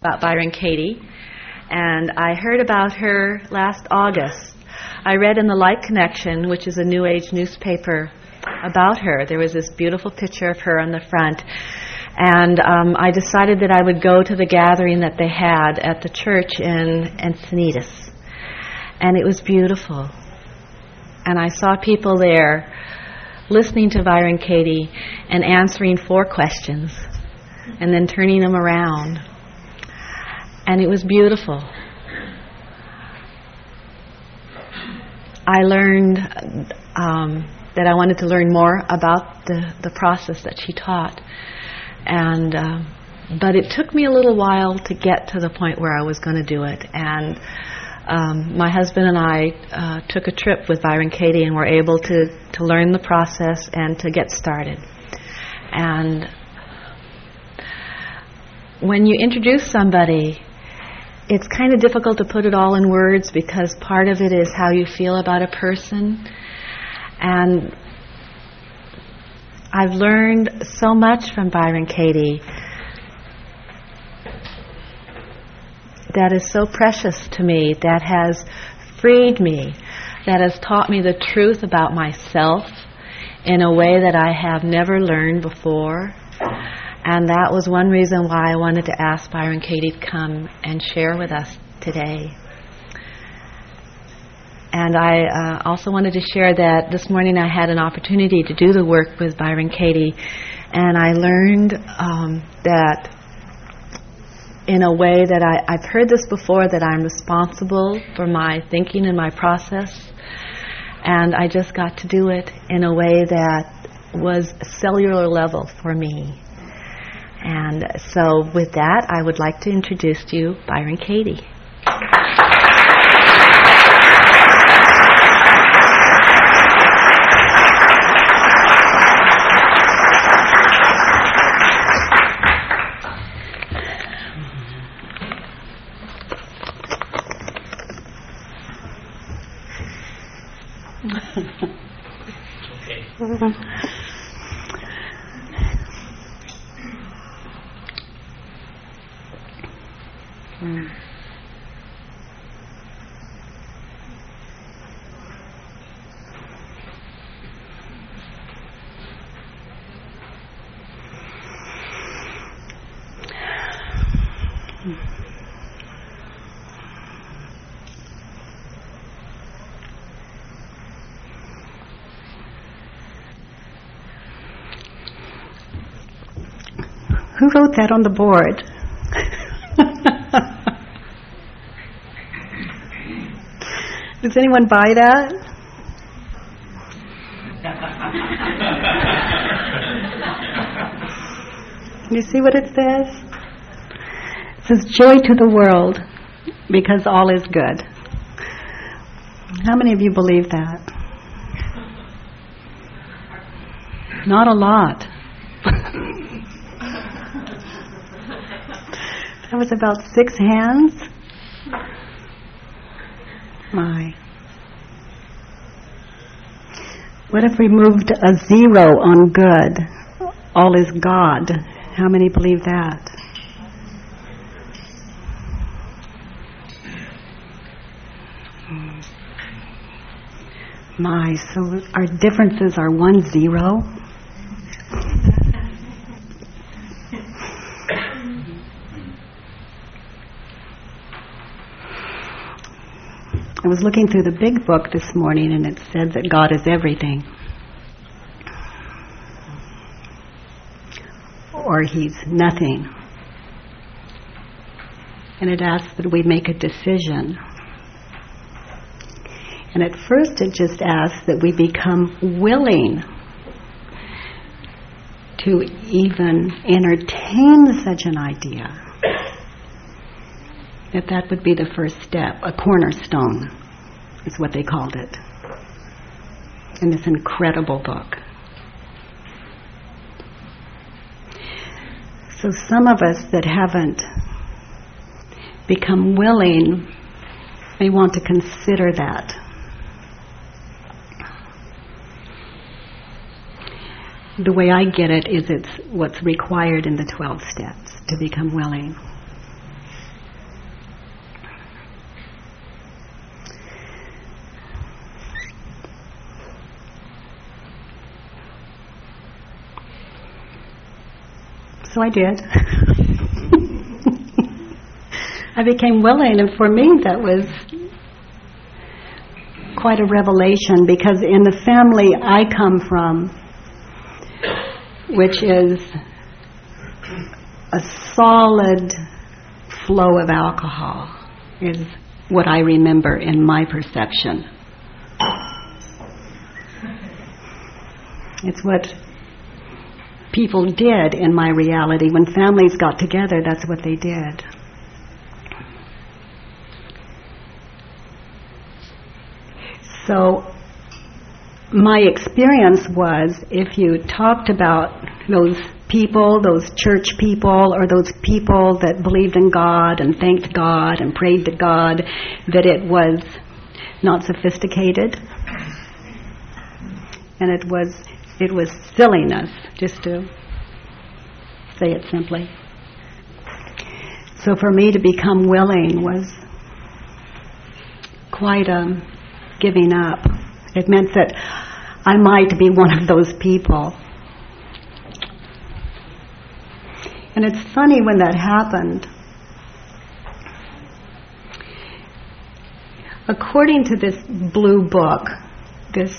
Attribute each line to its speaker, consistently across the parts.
Speaker 1: about Byron Katie, and I heard about her last August. I read in the Light Connection, which is a New Age newspaper, about her. There was this beautiful picture of her on the front, and um, I decided that I would go to the gathering that they had at the church in Encinitas, and it was beautiful. And I saw people there listening to Byron Katie and answering four questions and then turning them around. And it was beautiful. I learned um, that I wanted to learn more about the, the process that she taught. And uh, but it took me a little while to get to the point where I was going to do it. And um, my husband and I uh, took a trip with Byron Katie and were able to, to learn the process and to get started. And when you introduce somebody, it's kind of difficult to put it all in words because part of it is how you feel about a person. And I've learned so much from Byron Katie that is so precious to me, that has freed me, that has taught me the truth about myself in a way that I have never learned before. And that was one reason why I wanted to ask Byron Katie to come and share with us today. And I uh, also wanted to share that this morning I had an opportunity to do the work with Byron Katie, and I learned um, that in a way that I, I've heard this before that I'm responsible for my thinking and my process, and I just got to do it in a way that was cellular level for me. And so, with that, I would like to introduce to you Byron Katie.
Speaker 2: Who wrote that on the board? Does anyone buy that? Can you see what it says? It says, Joy to the world because all is good. How many of you believe that? Not a lot. About six hands. My. What if we moved a zero on good? All is God. How many believe that? Hmm. My, so our differences are one zero. I was looking through the big book this morning and it said that God is everything. Or He's nothing. And it asks that we make a decision. And at first it just asks that we become willing to even entertain such an idea that that would be the first step, a cornerstone is what they called it in this incredible book. So some of us that haven't become willing may want to consider that. The way I get it is it's what's required in the 12 steps to become willing. So I did. I became willing, and for me that was quite a revelation because in the family I come from, which is a solid flow of alcohol, is what I remember in my perception. It's what people did in my reality. When families got together, that's what they did. So my experience was if you talked about those people, those church people, or those people that believed in God and thanked God and prayed to God, that it was not sophisticated and it was it was silliness, just to say it simply. So for me to become willing was quite a giving up. It meant that I might be one of those people. And it's funny when that happened. According to this blue book, this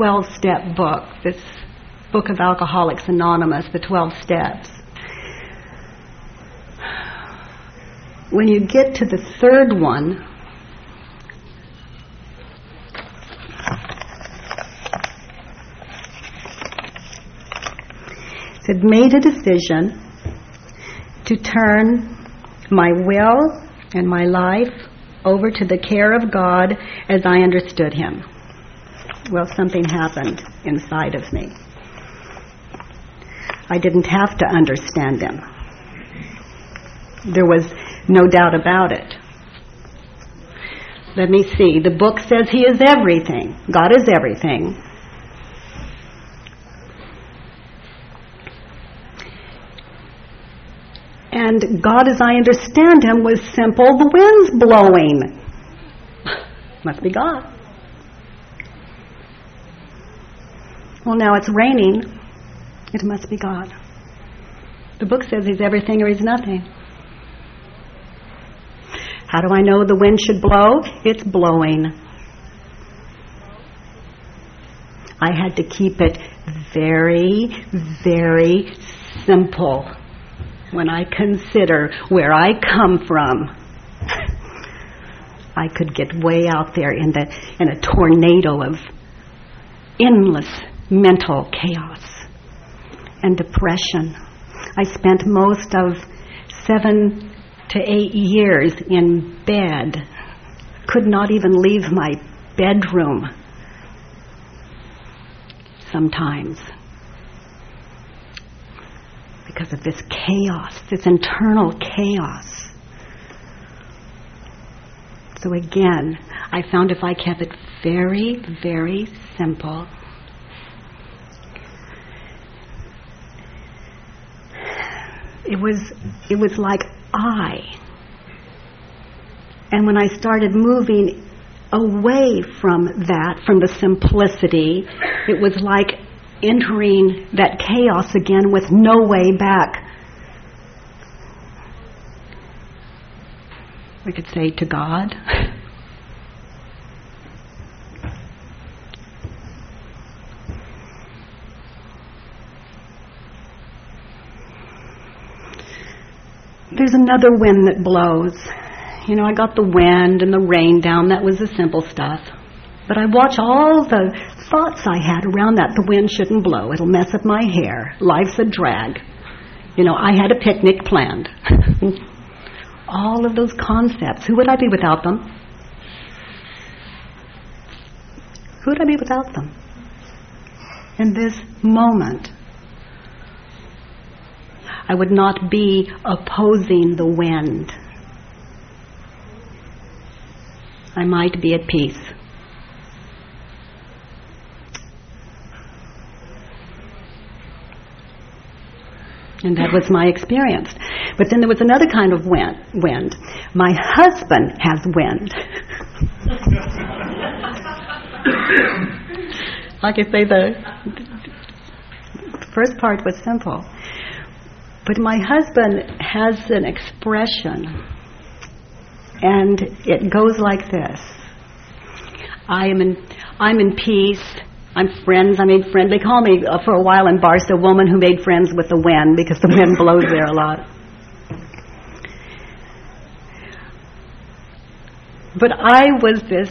Speaker 2: 12 step book, this book of Alcoholics Anonymous, the 12 steps. When you get to the third one, it made a decision to turn my will and my life over to the care of God as I understood Him well, something happened inside of me. I didn't have to understand him. There was no doubt about it. Let me see. The book says he is everything. God is everything. And God, as I understand him, was simple. The wind's blowing. Must be God. Well, now it's raining. It must be God. The book says he's everything or he's nothing. How do I know the wind should blow? It's blowing. I had to keep it very, very simple when I consider where I come from. I could get way out there in the in a tornado of endless mental chaos and depression. I spent most of seven to eight years in bed, could not even leave my bedroom sometimes because of this chaos, this internal chaos. So again, I found if I kept it very, very simple, it was it was like I. And when I started moving away from that, from the simplicity, it was like entering that chaos again with no way back. We could say to God. there's another wind that blows. You know, I got the wind and the rain down. That was the simple stuff. But I watch all the thoughts I had around that. The wind shouldn't blow. It'll mess up my hair. Life's a drag. You know, I had a picnic planned. all of those concepts. Who would I be without them? Who would I be without them? In this moment, I would not be opposing the wind. I might be at peace. And that was my experience. But then there was another kind of wind. wind. My husband has wind. like I say, the first part was simple. But my husband has an expression, and it goes like this. I am in, I'm in peace. I'm friends. I made friends. They call me uh, for a while in Barstow, woman who made friends with the wind because the wind blows there a lot. But I was this,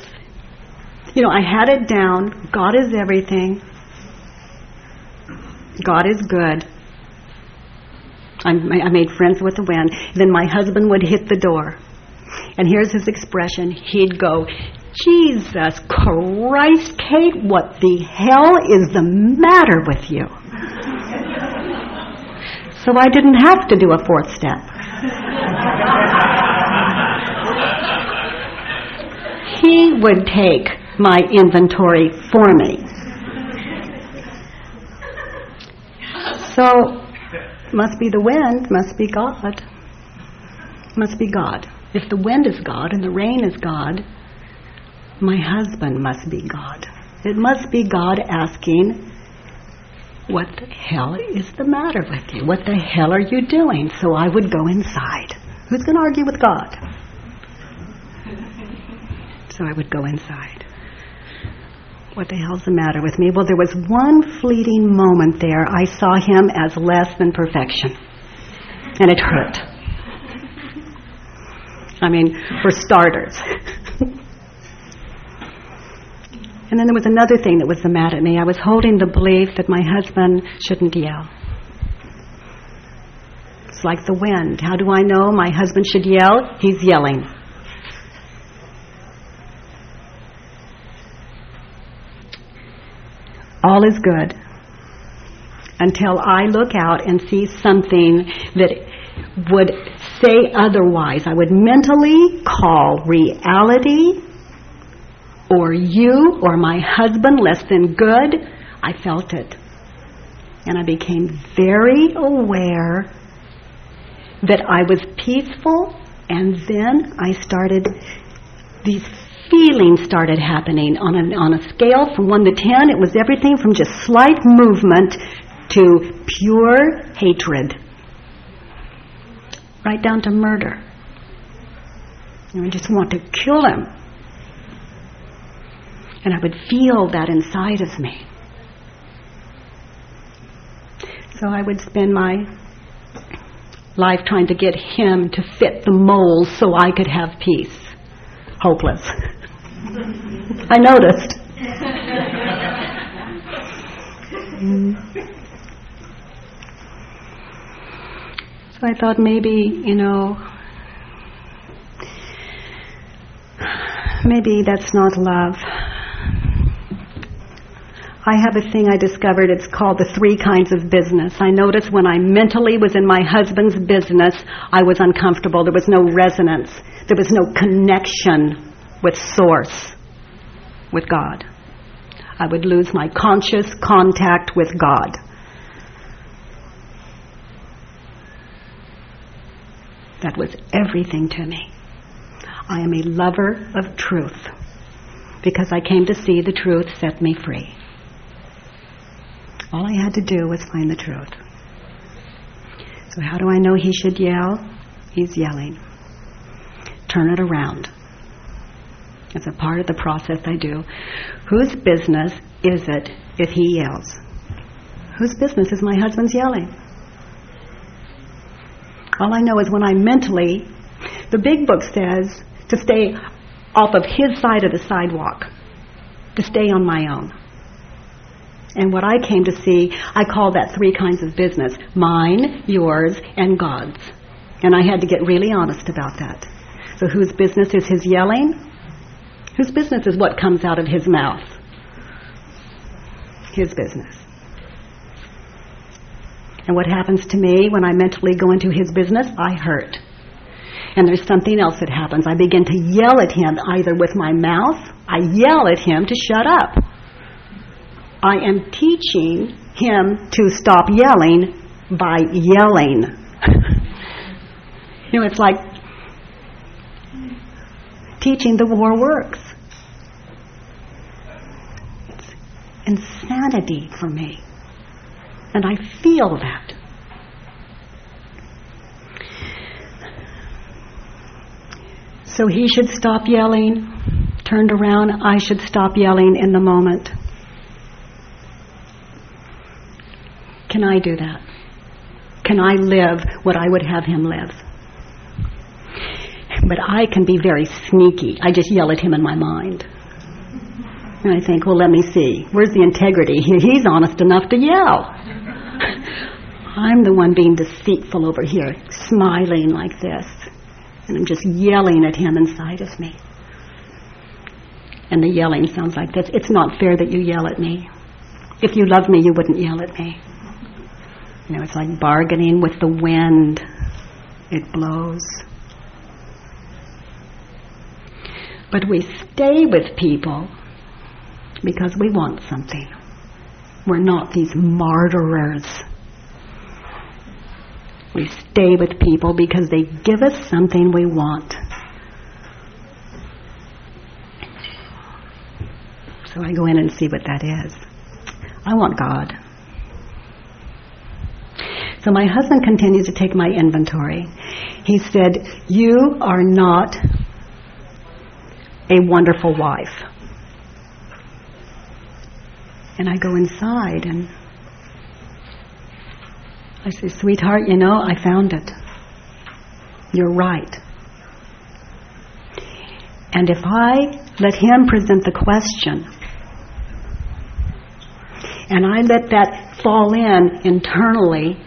Speaker 2: you know, I had it down. God is everything. God is good. I made friends with the wind. Then my husband would hit the door. And here's his expression. He'd go, Jesus Christ, Kate, what the hell is the matter with you? so I didn't have to do a fourth step. he would take my inventory for me. So, must be the wind, must be God. Must be God. If the wind is God and the rain is God, my husband must be God. It must be God asking, what the hell is the matter with you? What the hell are you doing? So I would go inside. Who's going to argue with God? So I would go inside. What the hell's the matter with me? Well, there was one fleeting moment there. I saw him as less than perfection. And it hurt. I mean, for starters. And then there was another thing that was the matter at me. I was holding the belief that my husband shouldn't yell. It's like the wind. How do I know my husband should yell? He's yelling. All is good until I look out and see something that would say otherwise. I would mentally call reality or you or my husband less than good, I felt it. And I became very aware that I was peaceful and then I started, these feelings started happening on a, on a scale from 1 to 10. It was everything from just slight movement to pure hatred. Right down to murder. And I just want to kill him. And I would feel that inside of me. So I would spend my life trying to get him to fit the mold so I could have peace. Hopeless. I noticed. Mm. So I thought maybe, you know, maybe that's not love. I have a thing I discovered, it's called the three kinds of business. I noticed when I mentally was in my husband's business, I was uncomfortable. There was no resonance. There was no connection with source, with God. I would lose my conscious contact with God. That was everything to me. I am a lover of truth because I came to see the truth set me free. All I had to do was find the truth. So how do I know he should yell? He's yelling. Turn it around. It's a part of the process I do. Whose business is it if he yells? Whose business is my husband's yelling? All I know is when I mentally, the big book says to stay off of his side of the sidewalk, to stay on my own. And what I came to see, I call that three kinds of business. Mine, yours, and God's. And I had to get really honest about that. So whose business is his yelling? Whose business is what comes out of his mouth? His business. And what happens to me when I mentally go into his business? I hurt. And there's something else that happens. I begin to yell at him either with my mouth, I yell at him to shut up. I am teaching him to stop yelling by yelling. you know, it's like teaching the war works. It's insanity for me. And I feel that. So he should stop yelling. Turned around, I should stop yelling in the moment. Can I do that? Can I live what I would have him live? But I can be very sneaky. I just yell at him in my mind. And I think, well, let me see. Where's the integrity? He's honest enough to yell. I'm the one being deceitful over here, smiling like this. And I'm just yelling at him inside of me. And the yelling sounds like this. It's not fair that you yell at me. If you loved me, you wouldn't yell at me. You know, it's like bargaining with the wind. It blows. But we stay with people because we want something. We're not these martyrers. We stay with people because they give us something we want. So I go in and see what that is. I want God. So my husband continues to take my inventory. He said, You are not a wonderful wife. And I go inside and I say, Sweetheart, you know, I found it. You're right. And if I let him present the question, and I let that fall in internally,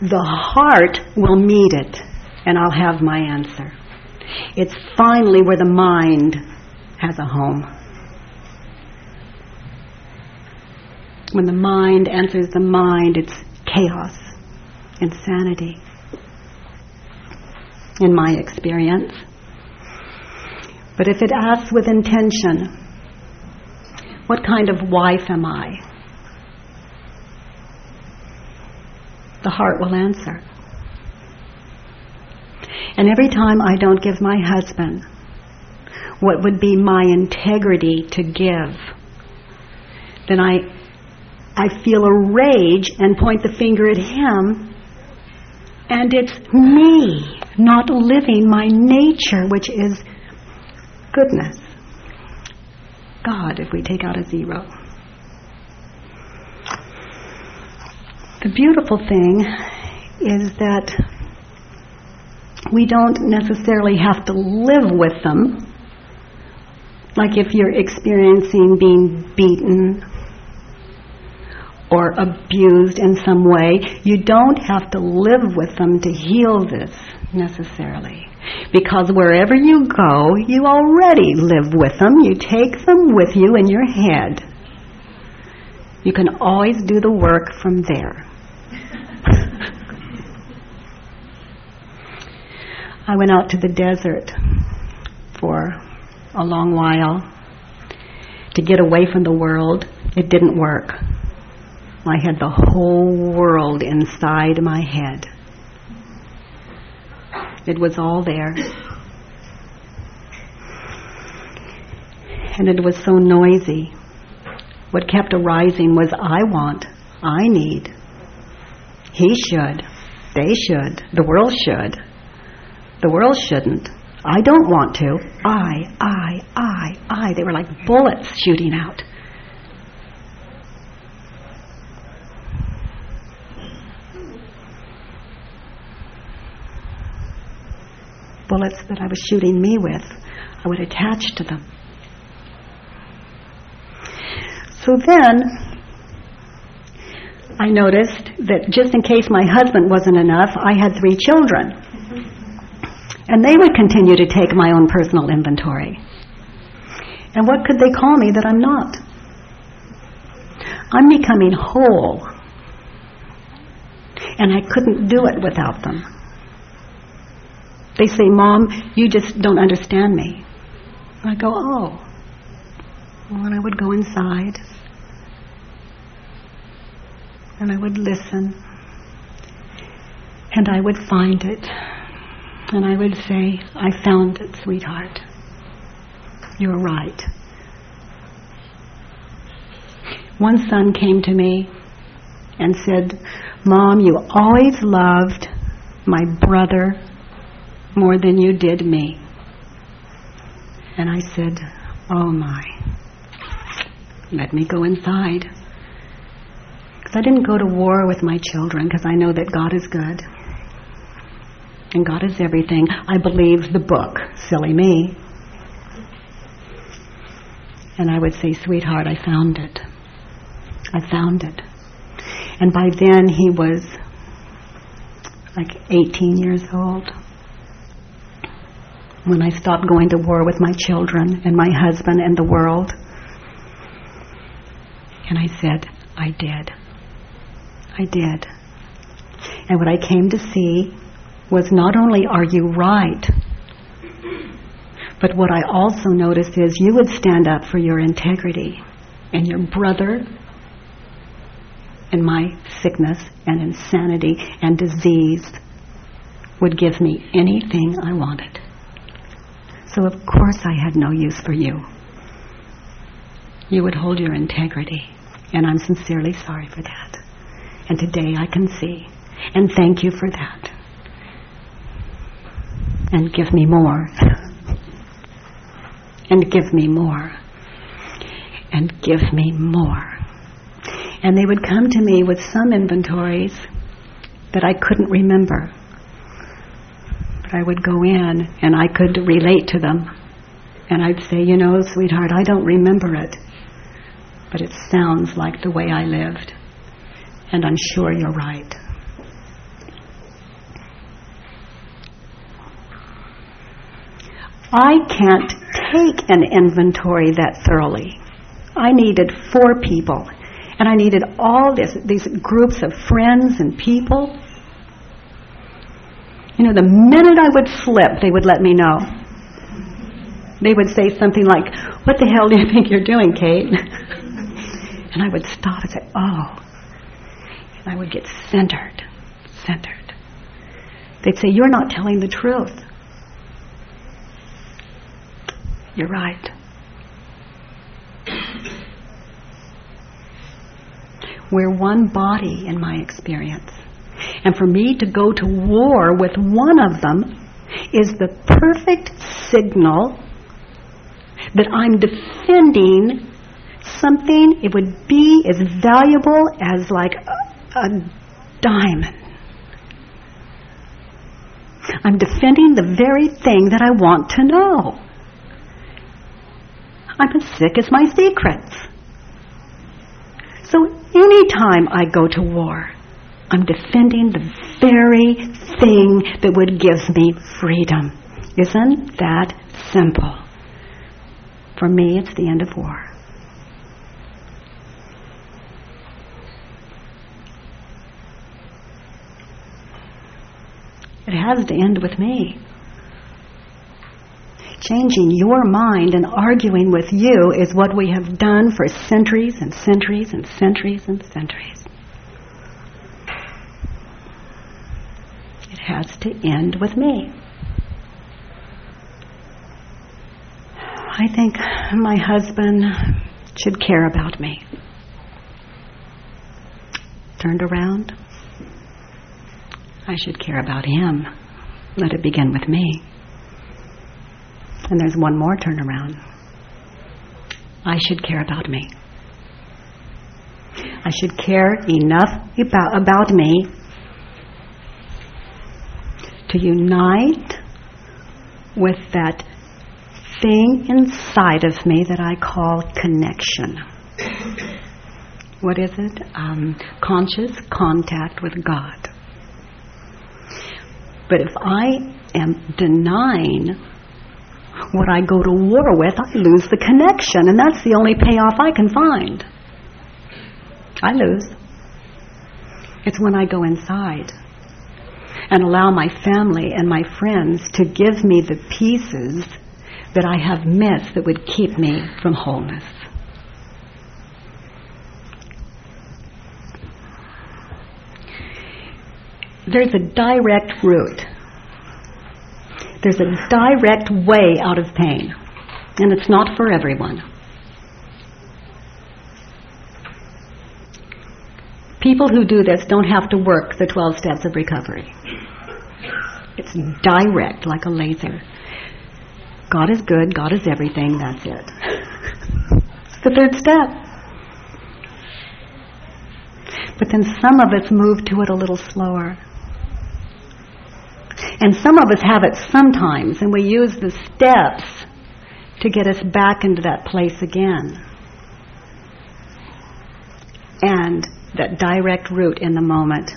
Speaker 2: the heart will meet it, and I'll have my answer. It's finally where the mind has a home. When the mind answers the mind, it's chaos, insanity, in my experience. But if it asks with intention, what kind of wife am I? The heart will answer. And every time I don't give my husband what would be my integrity to give, then I, I feel a rage and point the finger at him, and it's me not living my nature, which is goodness. God if we take out a zero. The beautiful thing is that we don't necessarily have to live with them. Like if you're experiencing being beaten or abused in some way, you don't have to live with them to heal this necessarily. Because wherever you go, you already live with them. You take them with you in your head. You can always do the work from there. I went out to the desert for a long while to get away from the world. It didn't work. I had the whole world inside my head. It was all there. And it was so noisy. What kept arising was I want, I need. He should, they should, the world should. The world shouldn't. I don't want to. I, I, I, I. They were like bullets shooting out. bullets that I was shooting me with, I would attach to them. So then, I noticed that just in case my husband wasn't enough, I had three children. And they would continue to take my own personal inventory. And what could they call me that I'm not? I'm becoming whole. And I couldn't do it without them. They say, Mom, you just don't understand me. I go, oh. And I would go inside. And I would listen. And I would find it. And I would say, I found it, sweetheart. You're right. one son came to me and said, Mom, you always loved my brother more than you did me. And I said, oh my, let me go inside. Because I didn't go to war with my children because I know that God is good. And God is everything. I believe the book, silly me. And I would say, sweetheart, I found it. I found it. And by then he was like 18 years old. When I stopped going to war with my children and my husband and the world. And I said, I did. I did. And what I came to see was not only are you right, but what I also noticed is you would stand up for your integrity and your brother and my sickness and insanity and disease would give me anything I wanted. So of course I had no use for you. You would hold your integrity, and I'm sincerely sorry for that. And today I can see, and thank you for that. And give me more. and give me more. And give me more. And they would come to me with some inventories that I couldn't remember. But I would go in and I could relate to them. And I'd say, you know, sweetheart, I don't remember it. But it sounds like the way I lived. And I'm sure you're right. I can't take an inventory that thoroughly. I needed four people and I needed all this, these groups of friends and people. You know, the minute I would slip, they would let me know. They would say something like, what the hell do you think you're doing, Kate? and I would stop and say, oh. And I would get centered, centered. They'd say, you're not telling the truth. You're right. We're one body in my experience. And for me to go to war with one of them is the perfect signal that I'm defending something it would be as valuable as like a, a diamond. I'm defending the very thing that I want to know. I'm as sick as my secrets. So anytime I go to war, I'm defending the very thing that would give me freedom. Isn't that simple? For me, it's the end of war. It has to end with me. Changing your mind and arguing with you is what we have done for centuries and centuries and centuries and centuries. It has to end with me. I think my husband should care about me. Turned around, I should care about him. Let it begin with me. And there's one more turnaround. I should care about me. I should care enough about, about me to unite with that thing inside of me that I call connection. What is it? Um, conscious contact with God. But if I am denying what I go to war with, I lose the connection, and that's the only payoff I can find. I lose. It's when I go inside and allow my family and my friends to give me the pieces that I have missed that would keep me from wholeness. There's a direct route there's a direct way out of pain, and it's not for everyone. People who do this don't have to work the 12 steps of recovery. It's direct, like a laser. God is good, God is everything, that's it. it's the third step. But then some of us move to it a little slower. And some of us have it sometimes, and we use the steps to get us back into that place again. And that direct route in the moment.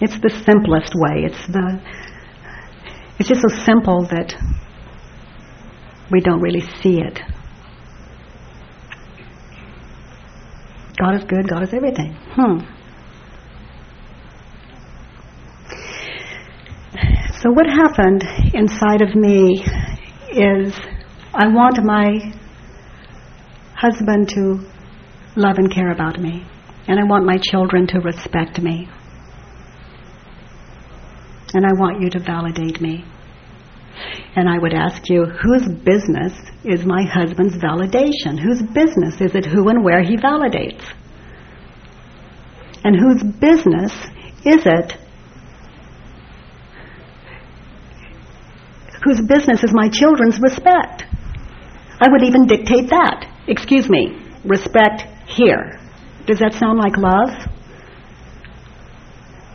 Speaker 2: It's the simplest way. It's the it's just so simple that we don't really see it. God is good, God is everything. Hmm. So what happened inside of me is I want my husband to love and care about me. And I want my children to respect me. And I want you to validate me. And I would ask you, whose business is my husband's validation? Whose business is it who and where he validates? And whose business is it whose business is my children's respect? I would even dictate that. Excuse me, respect here. Does that sound like love?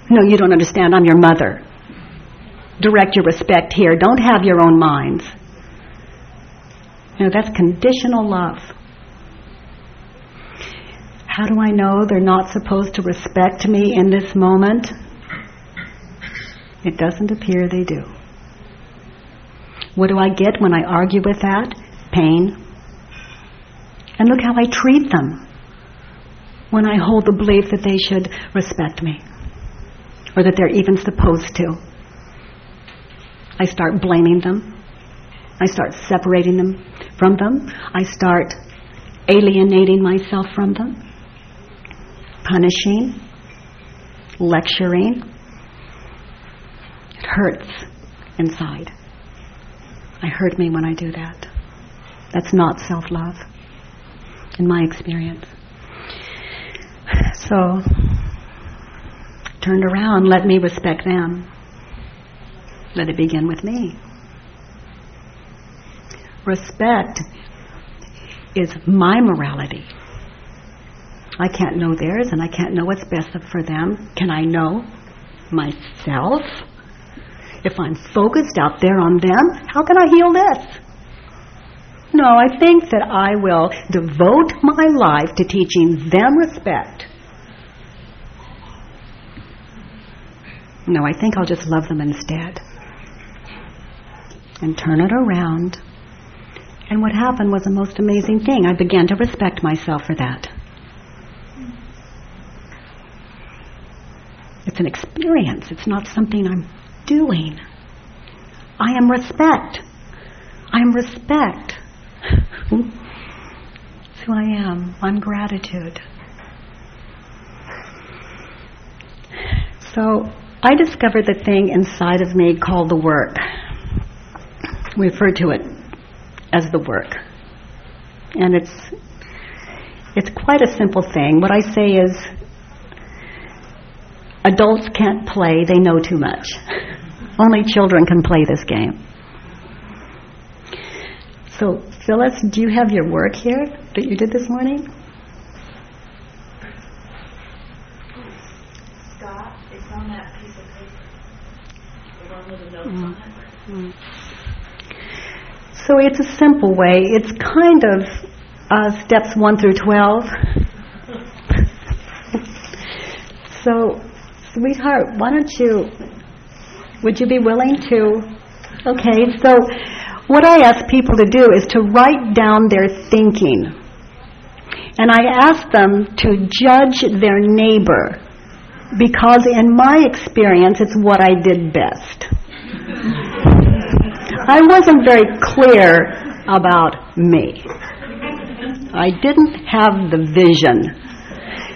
Speaker 2: No, you don't understand. I'm your mother. Direct your respect here. Don't have your own minds. You know, that's conditional love. How do I know they're not supposed to respect me in this moment? It doesn't appear they do. What do I get when I argue with that? Pain. And look how I treat them when I hold the belief that they should respect me or that they're even supposed to. I start blaming them. I start separating them from them. I start alienating myself from them, punishing, lecturing. It hurts inside. I hurt me when I do that. That's not self-love, in my experience. So, turned around, let me respect them. Let it begin with me. Respect is my morality. I can't know theirs and I can't know what's best for them. Can I know myself? If I'm focused out there on them, how can I heal this? No, I think that I will devote my life to teaching them respect. No, I think I'll just love them instead. And turn it around. And what happened was the most amazing thing. I began to respect myself for that. It's an experience. It's not something I'm doing. I am respect. I am respect. That's who I am. I'm gratitude. So I discovered the thing inside of me called the work. We refer to it as the work. And it's it's quite a simple thing. What I say is adults can't play, they know too much. Only children can play this game. So, Phyllis, do you have your work here that you did this morning?
Speaker 1: Scott, it's on that piece of paper. The one with the notes
Speaker 2: Mm.
Speaker 1: on it.
Speaker 2: Mm. So it's a simple way. It's kind of uh, steps 1 through 12. so, sweetheart, why don't you, would you be willing to, okay, so what I ask people to do is to write down their thinking. And I ask them to judge their neighbor because in my experience it's what I did best. I wasn't very clear about me. I didn't have the vision.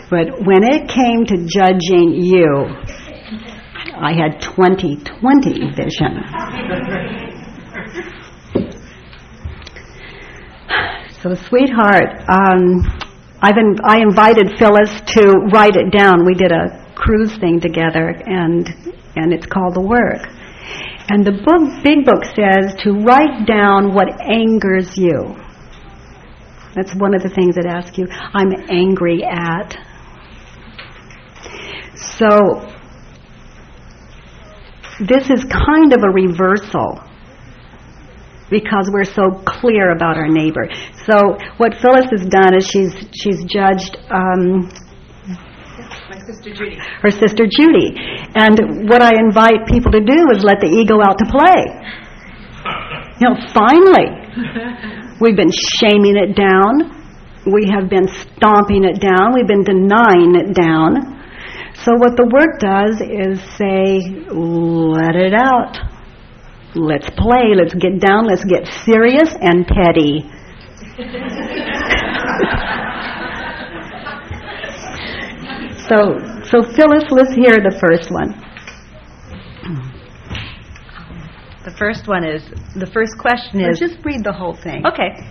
Speaker 2: But when it came to judging you, I had 20/20 vision. So, sweetheart, um, I've in, I invited Phyllis to write it down. We did a cruise thing together, and and it's called The Work. And the book, big book says to write down what angers you. That's one of the things it asks you. I'm angry at. So this is kind of a reversal because we're so clear about our neighbor. So what Phyllis has done is she's she's judged um,
Speaker 1: my sister Judy.
Speaker 2: Her sister Judy. And what I invite people to do is let the ego out to play. You know, finally, we've been shaming it down. We have been stomping it down. We've been denying it down. So what the work does is say, let it out. Let's play. Let's get down. Let's get serious and petty. so, so Phyllis, let's hear the first one.
Speaker 1: The first one is the first question is.
Speaker 2: just read the whole thing.
Speaker 1: Okay.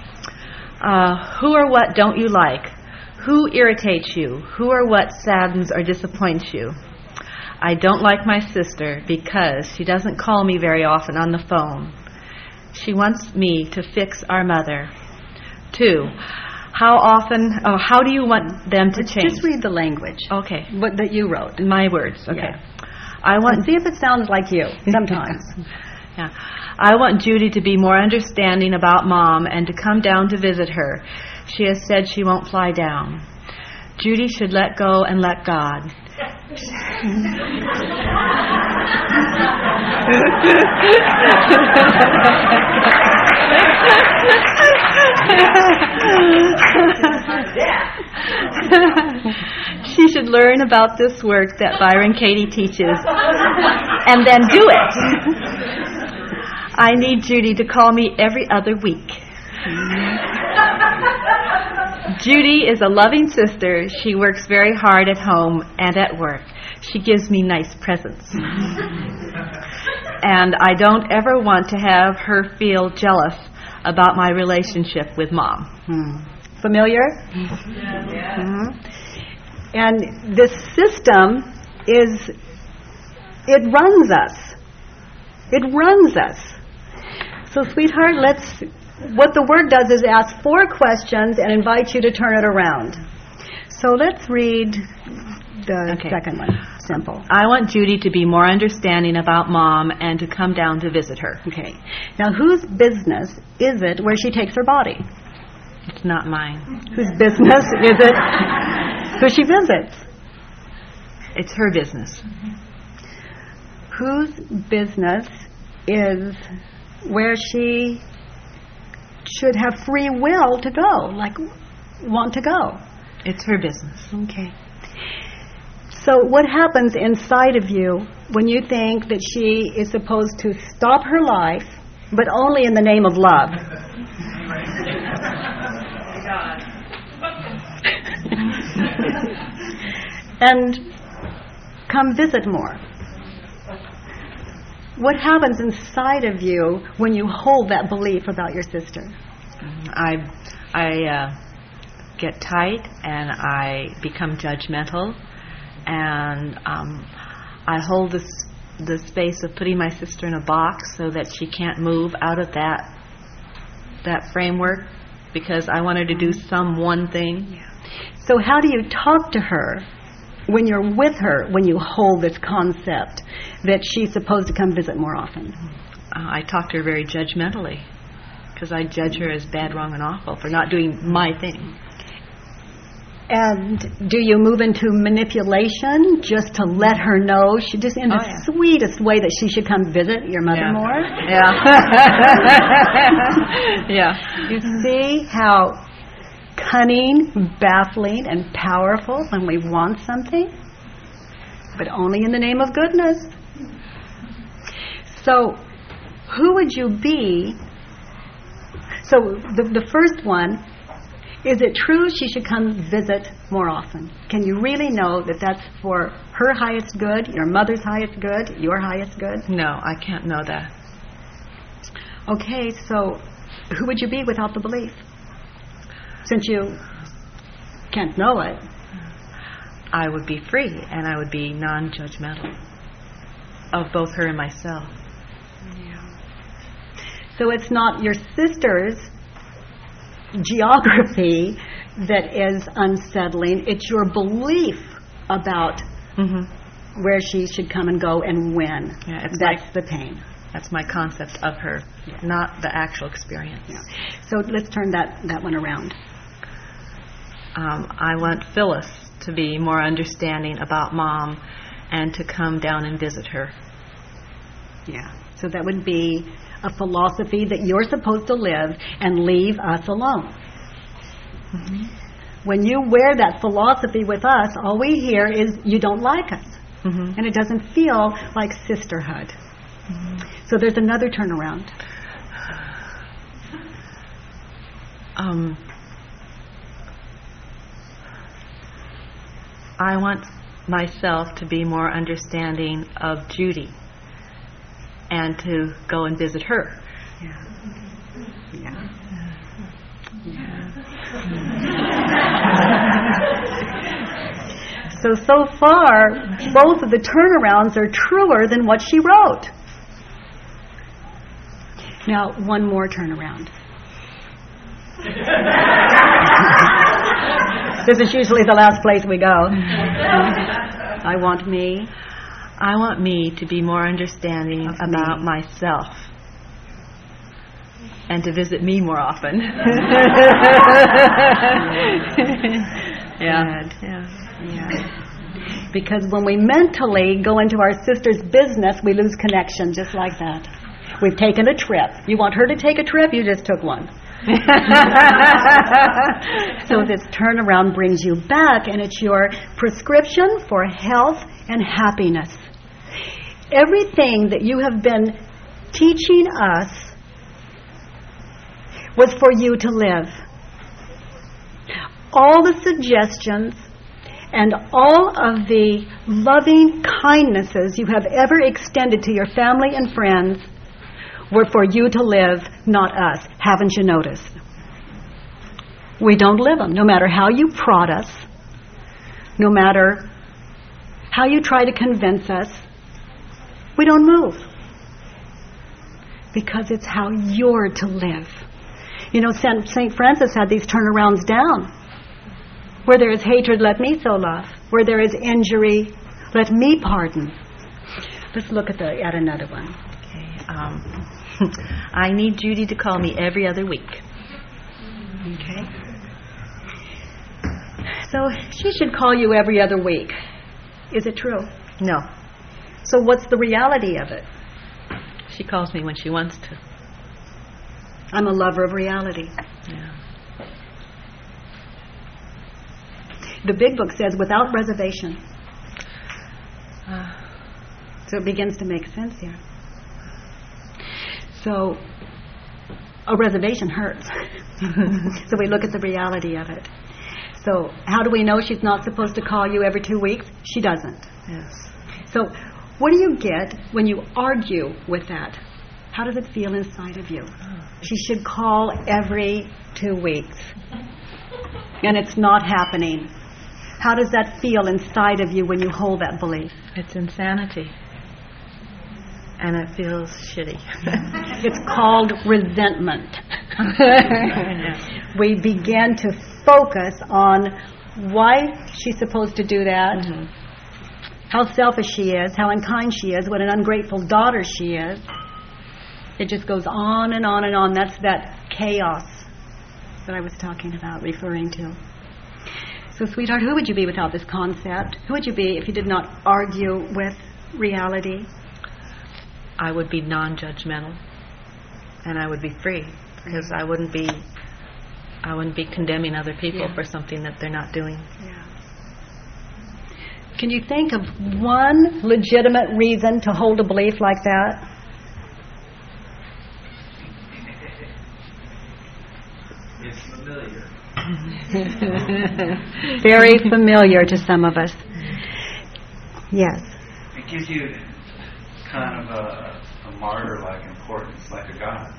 Speaker 1: Uh, who or what don't you like? Who irritates you? Who or what saddens or disappoints you? I don't like my sister because she doesn't call me very often on the phone. She wants me to fix our mother. Two, how often, oh, how do you want them to change?
Speaker 2: Just read the language.
Speaker 1: Okay.
Speaker 2: What that you wrote.
Speaker 1: My words, okay.
Speaker 2: Yeah.
Speaker 1: I want
Speaker 2: And see if it sounds like you sometimes.
Speaker 1: Yeah. I want Judy to be more understanding about mom and to come down to visit her. She has said she won't fly down. Judy should let go and let God. she should learn about this work that Byron Katie teaches and then do it. I need Judy to call me every other week. Judy is a loving sister. She works very hard at home and at work. She gives me nice presents. and I don't ever want to have her feel jealous about my relationship with mom.
Speaker 2: Hmm. Familiar? Yeah. Mm-hmm. And this system is, it runs us. It runs us. So, sweetheart, let's, what the word does is ask four questions and invite you to turn it around. So let's read the
Speaker 1: Okay.
Speaker 2: second one. Simple.
Speaker 1: I want Judy to be more understanding about mom and to come down to visit her.
Speaker 2: Okay. Now, whose business is it where she takes her body?
Speaker 1: It's not mine.
Speaker 2: Whose business is it who she visits?
Speaker 1: It's her business.
Speaker 2: Whose business is where she should have free will to go, like want to go?
Speaker 1: It's her business.
Speaker 2: Okay. So, what happens inside of you when you think that she is supposed to stop her life, but only in the name of love? and come visit more. What happens inside of you when you hold that belief about your sister?
Speaker 1: I, I uh, get tight and I become judgmental, and um, I hold this the space of putting my sister in a box so that she can't move out of that that framework because I want her to do some one thing.
Speaker 2: So, how do you talk to her when you're with her when you hold this concept that she's supposed to come visit more often?
Speaker 1: Uh, I talk to her very judgmentally because I judge her as bad, wrong, and awful for not doing my thing.
Speaker 2: And do you move into manipulation just to let her know she just in the
Speaker 1: Oh, yeah.
Speaker 2: sweetest way that she should come visit your mother
Speaker 1: Yeah.
Speaker 2: more?
Speaker 1: Yeah. yeah.
Speaker 2: You see how cunning, baffling, and powerful when we want something, but only in the name of goodness. So, who would you be? So, the, the first one is it true she should come visit more often? Can you really know that that's for her highest good, your mother's highest good, your highest good?
Speaker 1: No, I can't know that.
Speaker 2: Okay, so who would you be without the belief? Since you can't know it.
Speaker 1: I would be free and I would be non-judgmental of both her and myself.
Speaker 2: So it's not your sister's geography that is unsettling. It's your belief about
Speaker 1: Mm-hmm.
Speaker 2: where she should come and go and when.
Speaker 1: Yeah,
Speaker 2: That's
Speaker 1: like-
Speaker 2: the pain.
Speaker 1: That's my concept of her, not the actual experience.
Speaker 2: Yeah. So let's turn that, that one around.
Speaker 1: Um, I want Phyllis to be more understanding about mom and to come down and visit her.
Speaker 2: Yeah. So that would be a philosophy that you're supposed to live and leave us alone. When you wear that philosophy with us, all we hear is you don't like us.
Speaker 1: Mm-hmm.
Speaker 2: And it doesn't feel like sisterhood. So there's another turnaround.
Speaker 1: Um, I want myself to be more understanding of Judy and to go and visit her.
Speaker 2: Yeah. So, so far, both of the turnarounds are truer than what she wrote. Now, one more turnaround. this is usually the last place we go. I want me.
Speaker 1: I want me to be more understanding
Speaker 2: Of
Speaker 1: about
Speaker 2: me.
Speaker 1: myself and to visit me more often. yeah.
Speaker 2: Good.
Speaker 1: Yeah.
Speaker 2: Yeah. Because when we mentally go into our sister's business, we lose connection just like that. We've taken a trip. You want her to take a trip? You just took one. so this turnaround brings you back, and it's your prescription for health and happiness. Everything that you have been teaching us was for you to live. All the suggestions and all of the loving kindnesses you have ever extended to your family and friends were for you to live, not us. Haven't you noticed? We don't live them, no matter how you prod us, no matter how you try to convince us. We don't move. Because it's how you're to live. You know, St. Francis had these turnarounds down. Where there is hatred, let me sow love. Where there is injury, let me pardon. Let's look at the at another one.
Speaker 1: Okay. Um, I need Judy to call me every other week.
Speaker 2: Okay. So she should call you every other week. Is it true?
Speaker 1: No.
Speaker 2: So what's the reality of it?
Speaker 1: She calls me when she wants to.
Speaker 2: I'm a lover of reality.
Speaker 1: Yeah.
Speaker 2: The big book says without reservation.
Speaker 1: Uh,
Speaker 2: So it begins to make sense here. So a reservation hurts. so we look at the reality of it. So how do we know she's not supposed to call you every two weeks? She doesn't.
Speaker 1: yes.
Speaker 2: So what do you get when you argue with that? How does it feel inside of you? Hmm. She should call every two weeks. And it's not happening. How does that feel inside of you when you hold that belief?
Speaker 1: It's insanity. And it feels shitty.
Speaker 2: It's called resentment. We begin to focus on why she's supposed to do that,
Speaker 1: Mhm.
Speaker 2: how selfish she is, how unkind she is, what an ungrateful daughter she is. It just goes on and on and on. That's that chaos that I was talking about, referring to. So, sweetheart, who would you be without this concept? Who would you be if you did not argue with reality?
Speaker 1: I would be non-judgmental, and I would be free because I wouldn't be, I wouldn't be condemning other people
Speaker 2: Yeah.
Speaker 1: for something that they're not doing.
Speaker 2: Can you think of one legitimate reason to hold a belief like that?
Speaker 3: It's familiar.
Speaker 2: Very familiar to some of us. Mm-hmm. Yes.
Speaker 3: It gives you kind of a, a martyr-like importance, like a god.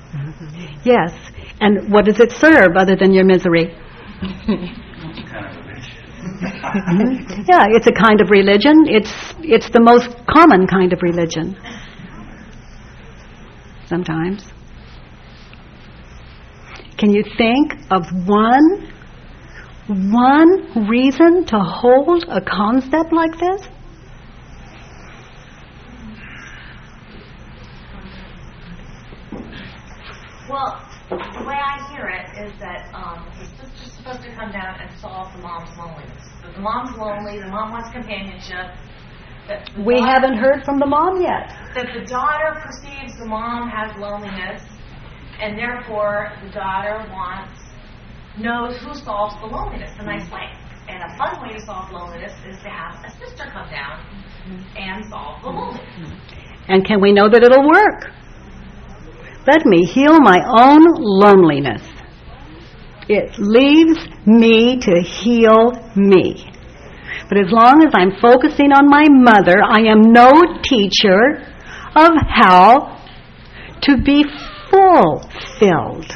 Speaker 2: Yes. And what does it serve other than your misery?
Speaker 3: Kind of a bitch.
Speaker 2: yeah, it's a kind of religion. It's it's the most common kind of religion. Sometimes. Can you think of one one reason to hold a concept like this?
Speaker 4: Well, the way I hear it is that um, the sister's supposed to come down and solve the mom's loneliness. That the mom's lonely, the mom wants companionship.
Speaker 2: We
Speaker 4: daughter-
Speaker 2: haven't heard from the mom yet.
Speaker 4: That the daughter perceives the mom has loneliness, and therefore the daughter wants knows who solves the loneliness the nice way. And a fun way to solve loneliness is to have a sister come down and solve the loneliness.
Speaker 2: And can we know that it'll work? Let me heal my own loneliness. It leaves me to heal me. But as long as I'm focusing on my mother, I am no teacher of how to be fulfilled.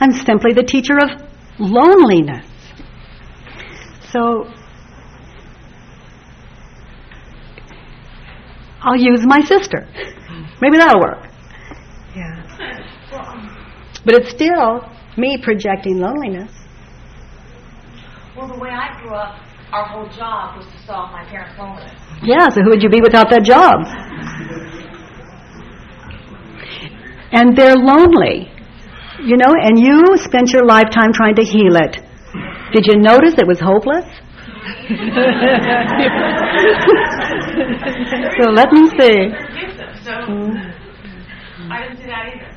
Speaker 2: I'm simply the teacher of loneliness. So, I'll use my sister. Maybe that'll work. But it's still me projecting loneliness.
Speaker 4: Well, the way I grew up, our whole job was to solve my parents' loneliness.
Speaker 2: Yeah, so who would you be without that job? And they're lonely, you know, and you spent your lifetime trying to heal it. Did you notice it was hopeless? so let me see.
Speaker 4: abusive. So I didn't do that either.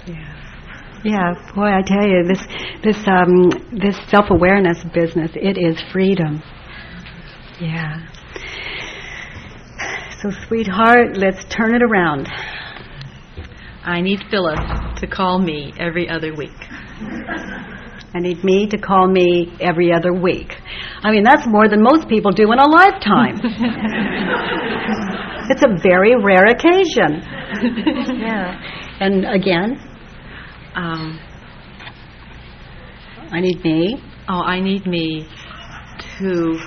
Speaker 2: Yeah, boy, I tell you, this this um, this self-awareness business, it is freedom. Yeah. So, sweetheart, let's turn it around.
Speaker 1: I need Phyllis to call me every other week.
Speaker 2: I need me to call me every other week. I mean, that's more than most people do in a lifetime. it's a very rare occasion.
Speaker 1: yeah.
Speaker 2: And again,
Speaker 1: Um,
Speaker 2: I need me.
Speaker 1: oh, I need me to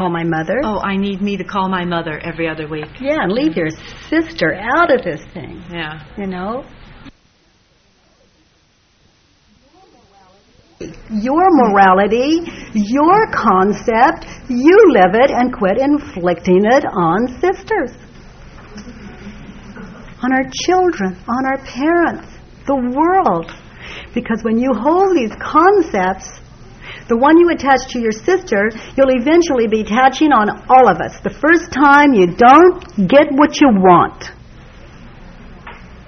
Speaker 2: Call my mother.
Speaker 1: Oh, I need me to call my mother every other week.
Speaker 2: Yeah, and leave your sister out of this thing,
Speaker 1: Yeah.
Speaker 2: you know? Your morality, your concept, you live it and quit inflicting it on sisters, on our children, on our parents, the world. Because when you hold these concepts, the one you attach to your sister, you'll eventually be attaching on all of us. The first time you don't get what you want.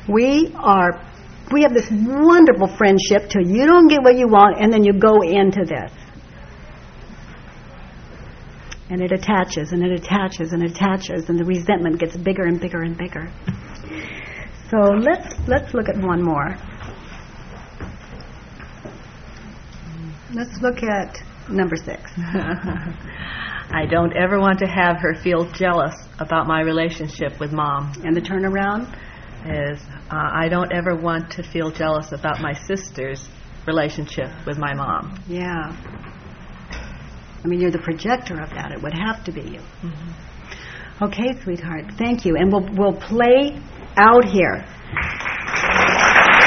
Speaker 2: We are, we have this wonderful friendship till you don't get what you want and then you go into this. And it attaches and it attaches and it attaches and the resentment gets bigger and bigger and bigger. So let's, let's look at one more. Let's look at number six.
Speaker 1: I don't ever want to have her feel jealous about my relationship with mom.
Speaker 2: And the turnaround?
Speaker 1: Is uh, I don't ever want to feel jealous about my sister's relationship with my mom.
Speaker 2: Yeah. I mean, you're the projector of that. It would have to be you. Okay, sweetheart. Thank you. And we'll we'll play out here.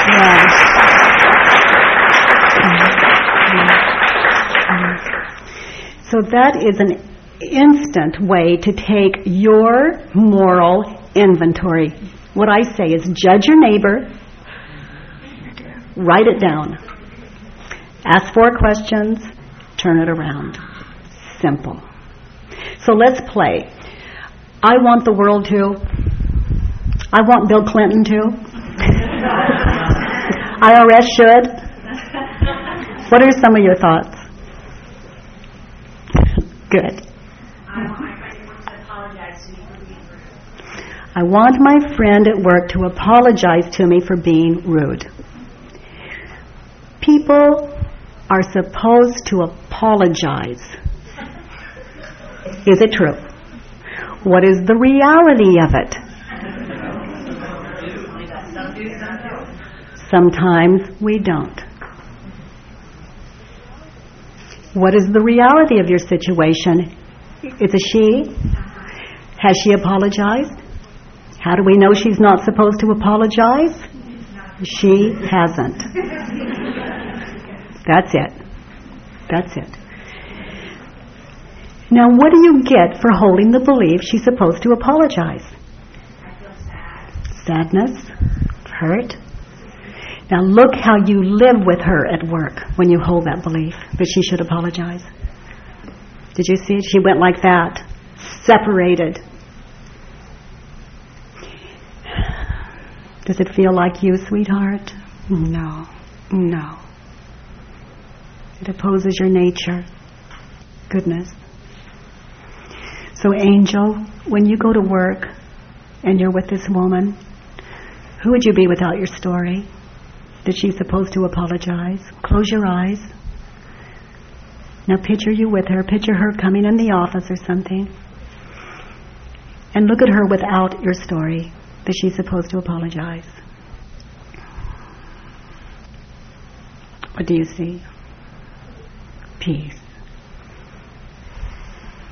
Speaker 2: Yeah. So that is an instant way to take your moral inventory. What I say is judge your neighbor, write it down, ask four questions, turn it around. Simple. So let's play. I want the world to. I want Bill Clinton to. IRS should. What are some of your thoughts? Good. I want my friend at work to apologize to me for being rude. People are supposed to apologize. Is it true? What is the reality of it? Sometimes we don't. What is the reality of your situation? It's a she. Has she apologized? How do we know she's not supposed to apologize? She hasn't. That's it. That's it. Now, what do you get for holding the belief she's supposed to apologize? Sadness, hurt. Now, look how you live with her at work when you hold that belief that she should apologize. Did you see it? She went like that, separated. Does it feel like you, sweetheart? No, no. It opposes your nature. Goodness. So, angel, when you go to work and you're with this woman, who would you be without your story? That she's supposed to apologize? Close your eyes. Now picture you with her. Picture her coming in the office or something. And look at her without your story that she's supposed to apologize. What do you see? Peace.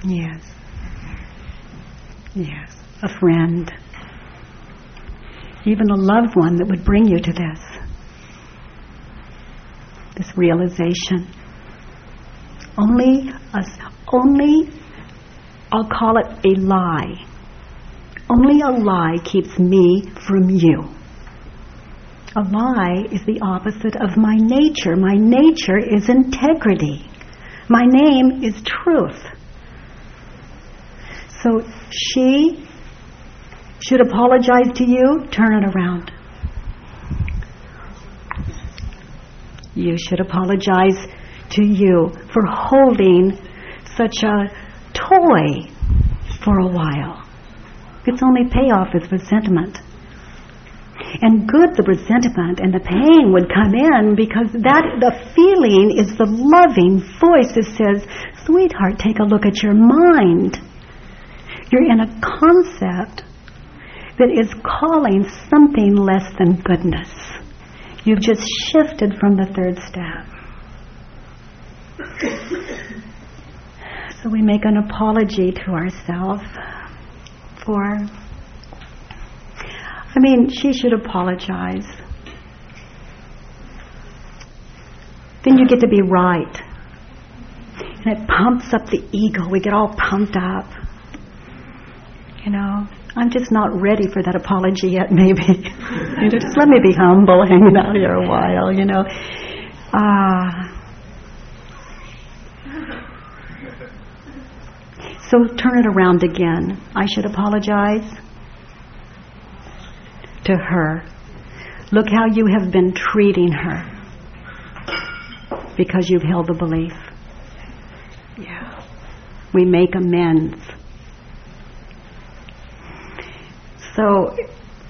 Speaker 2: Yes. Yes. A friend. Even a loved one that would bring you to this. This realization. Only us, only, I'll call it a lie. Only a lie keeps me from you. A lie is the opposite of my nature. My nature is integrity. My name is truth. So she should apologize to you, turn it around. You should apologize to you for holding such a toy for a while. Its only payoff is resentment. And good, the resentment and the pain would come in because that the feeling is the loving voice that says, "Sweetheart, take a look at your mind." You're in a concept that is calling something less than goodness. You've just shifted from the third step. So we make an apology to ourselves I mean, she should apologize. Then you get to be right. And it pumps up the ego. We get all pumped up. You know, I'm just not ready for that apology yet, maybe. you know, just let me be humble, hanging out here a while, you know. Ah. So turn it around again. I should apologize to her. Look how you have been treating her because you've held the belief. Yeah. We make amends. So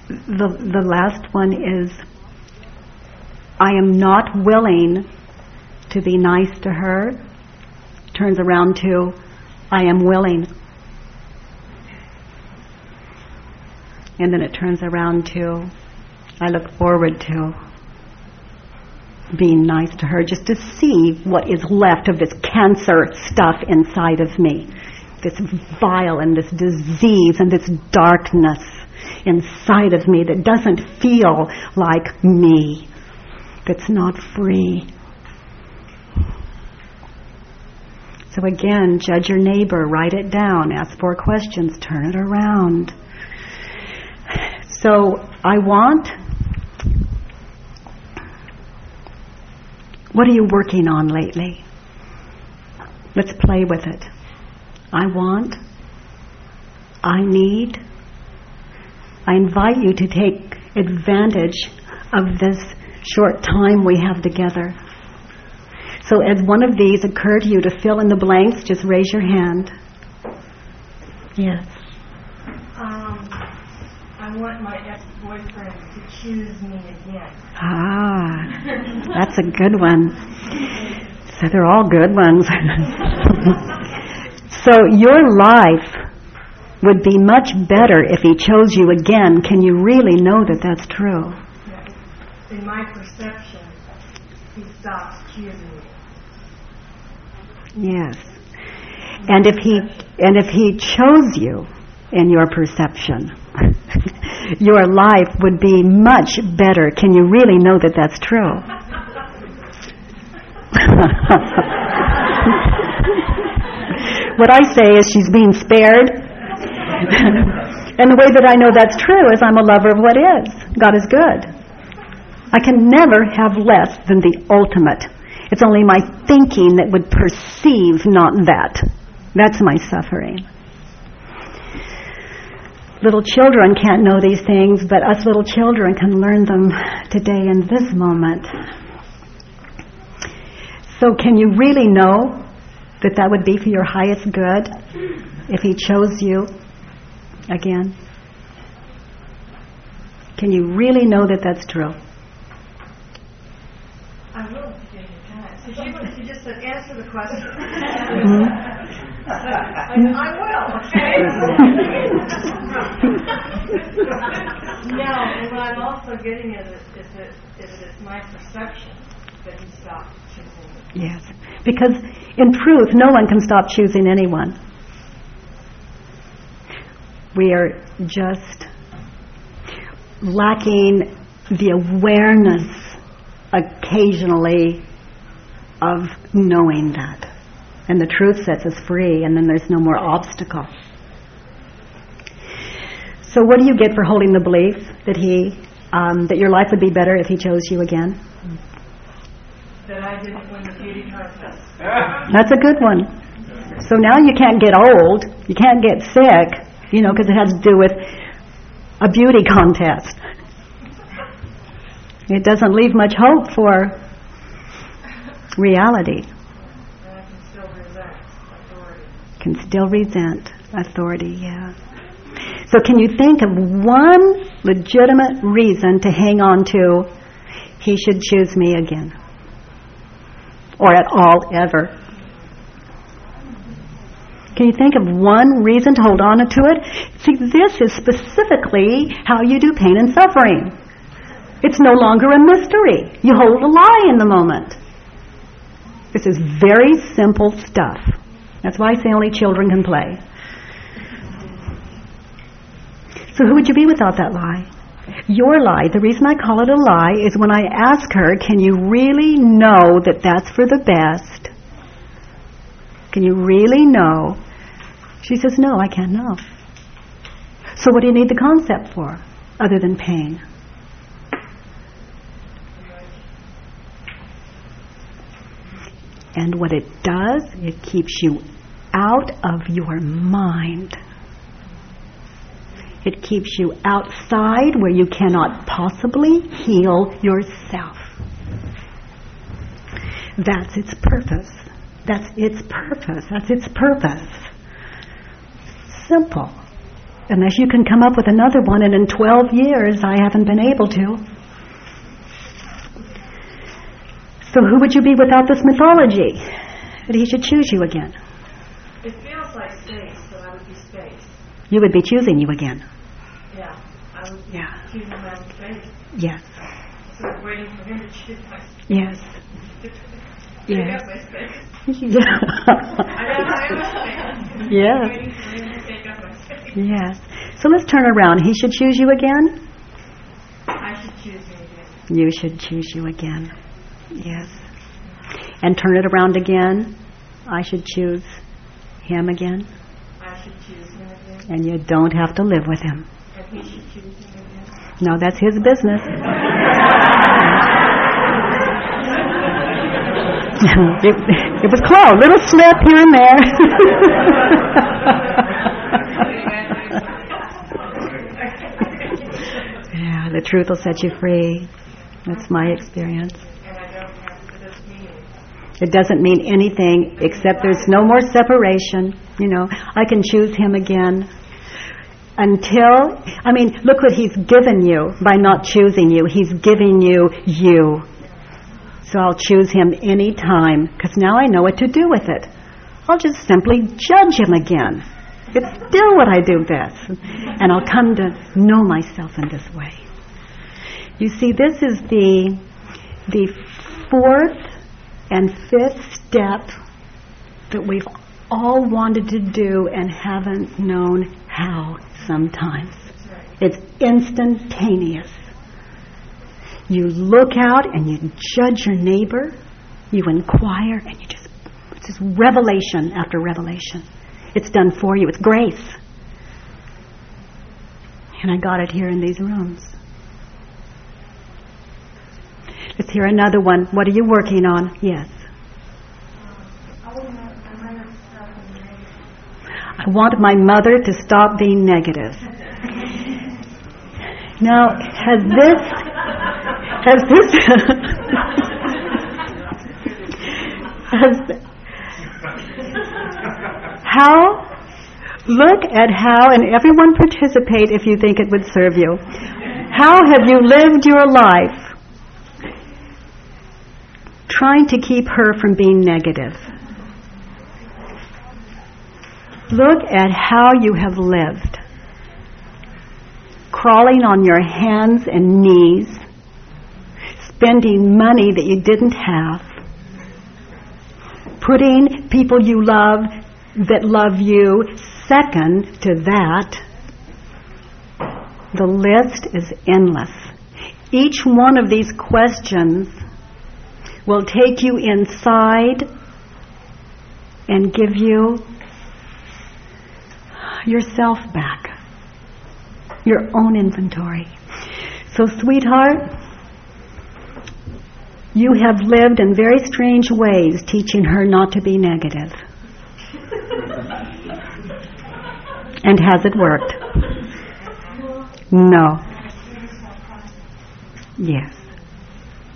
Speaker 2: the the last one is I am not willing to be nice to her. Turns around to I am willing. And then it turns around to I look forward to being nice to her just to see what is left of this cancer stuff inside of me. This vile and this disease and this darkness inside of me that doesn't feel like me, that's not free. So again, judge your neighbor, write it down, ask four questions, turn it around. So I want, what are you working on lately? Let's play with it. I want, I need, I invite you to take advantage of this short time we have together. So as one of these occur to you to fill in the blanks, just raise your hand. Yes.
Speaker 5: Um, I want my ex-boyfriend to choose me again.
Speaker 2: Ah, that's a good one. So they're all good ones. so your life would be much better if he chose you again. Can you really know that that's true?
Speaker 5: in my perception, he stops choosing me.
Speaker 2: Yes. And if he and if he chose you in your perception, your life would be much better. Can you really know that that's true? what I say is she's being spared. and the way that I know that's true is I'm a lover of what is. God is good. I can never have less than the ultimate. It's only my thinking that would perceive not that. That's my suffering. Little children can't know these things, but us little children can learn them today in this moment. So, can you really know that that would be for your highest good if He chose you again? Can you really know that that's true?
Speaker 5: I will give you time. So she, was- she just said, answer the question.
Speaker 2: Mhm.
Speaker 5: I, I will, okay? no, and what I'm also getting at is, is that, is that it's my perception that he stopped choosing me.
Speaker 2: Yes. Because in truth, no one can stop choosing anyone. We are just lacking the awareness occasionally of knowing that. And the truth sets us free, and then there's no more obstacle. So, what do you get for holding the belief that he, um, that your life would be better if he chose you again?
Speaker 5: That I didn't win the beauty contest.
Speaker 2: That's a good one. So now you can't get old, you can't get sick, you know, because it has to do with a beauty contest. It doesn't leave much hope for reality.
Speaker 5: Can still.
Speaker 2: Can still resent authority, yeah. So can you think of one legitimate reason to hang on to he should choose me again? Or at all ever? Can you think of one reason to hold on to it? See, this is specifically how you do pain and suffering. It's no longer a mystery. You hold a lie in the moment. This is very simple stuff. That's why I say only children can play. So who would you be without that lie? Your lie. The reason I call it a lie is when I ask her, can you really know that that's for the best? Can you really know? She says, no, I can't know. So what do you need the concept for, other than pain? And what it does, it keeps you out of your mind. It keeps you outside where you cannot possibly heal yourself. That's its purpose. That's its purpose. That's its purpose. Simple. Unless you can come up with another one, and in 12 years I haven't been able to. So who would you be without this mythology? That he should choose you again.
Speaker 5: It feels like space, so I would be space.
Speaker 2: You would be choosing you again.
Speaker 5: Yeah, I would be
Speaker 2: Yeah.
Speaker 5: choosing my space.
Speaker 2: Yes.
Speaker 5: So I'm waiting for him to choose my space.
Speaker 2: Yes. Yes.
Speaker 5: my space.
Speaker 2: Yeah.
Speaker 5: I got my own space.
Speaker 2: Yes.
Speaker 5: I'm waiting for him to take up my space.
Speaker 2: Yes. So let's turn around. He should choose you again.
Speaker 5: I should choose him again.
Speaker 2: You should choose you again. Yes. And turn it around again. I should choose him again.
Speaker 5: I should choose him again.
Speaker 2: And you don't have to live with him.
Speaker 5: And he should choose him again.
Speaker 2: No, that's his business. it, it was close. Little slip here and there. yeah, the truth will set you free. That's my experience.
Speaker 5: And I don't have for this meeting.
Speaker 2: It doesn't mean anything except there's no more separation. You know, I can choose him again. Until, I mean, look what he's given you by not choosing you. He's giving you you. So I'll choose him any time because now I know what to do with it. I'll just simply judge him again. It's still what I do best. And I'll come to know myself in this way. You see, this is the, the fourth and fifth step that we've all wanted to do and haven't known how sometimes. It's instantaneous. You look out and you judge your neighbor, you inquire, and you just, it's just revelation after revelation. It's done for you, it's grace. And I got it here in these rooms. Let's hear another one. What are you working on? Yes. I want my mother to stop being negative. Now, has this, has this, has, how, look at how, and everyone participate if you think it would serve you. How have you lived your life trying to keep her from being negative? Look at how you have lived. Crawling on your hands and knees, spending money that you didn't have, putting people you love that love you second to that. The list is endless. Each one of these questions will take you inside and give you yourself back, your own inventory. So, sweetheart, you have lived in very strange ways teaching her not to be negative. and has it worked? No. Yes.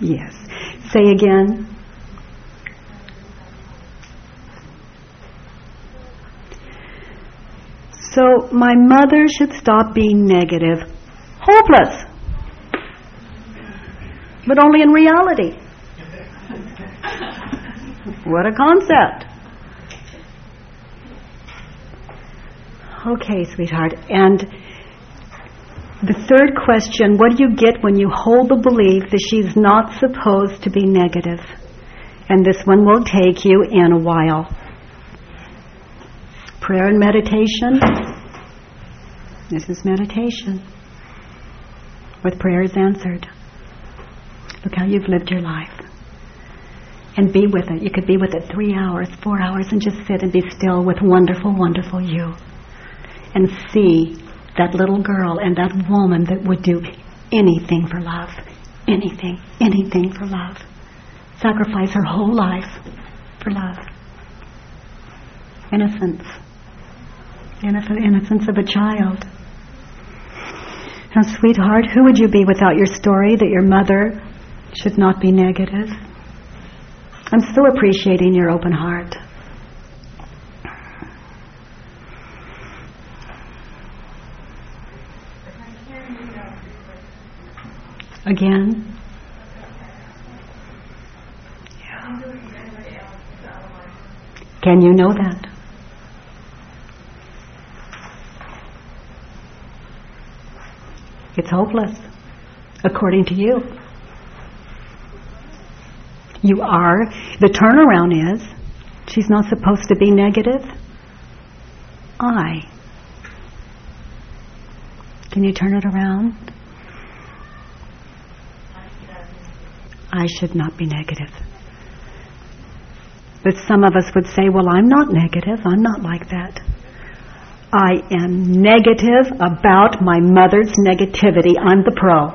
Speaker 2: Yes. Say again. So my mother should stop being negative. Hopeless. But only in reality. What a concept. Okay, sweetheart. And the third question, what do you get when you hold the belief that she's not supposed to be negative? And this one will take you in a while. Prayer and meditation. This is meditation. With prayers answered. Look how you've lived your life. And be with it. You could be with it three hours, four hours, and just sit and be still with wonderful, wonderful you. And see that little girl and that woman that would do anything for love. Anything, anything for love. Sacrifice her whole life for love. Innocence. Innocent innocence of a child. Now, sweetheart, who would you be without your story that your mother should not be negative? I'm so appreciating your open heart. Again? Can you know that? It's hopeless, according to you. You are. The turnaround is she's not supposed to be negative. I. Can you turn it around? I should not be negative. But some of us would say, well, I'm not negative. I'm not like that. I am negative about my mother's negativity. I'm the pro.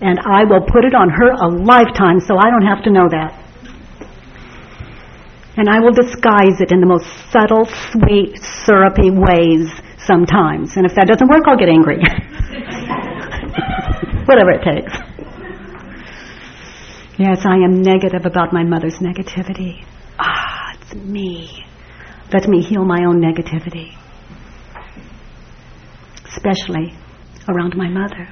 Speaker 2: And I will put it on her a lifetime so I don't have to know that. And I will disguise it in the most subtle, sweet, syrupy ways sometimes. And if that doesn't work, I'll get angry. Whatever it takes. Yes, I am negative about my mother's negativity. Ah, it's me. Let me heal my own negativity. Especially around my mother.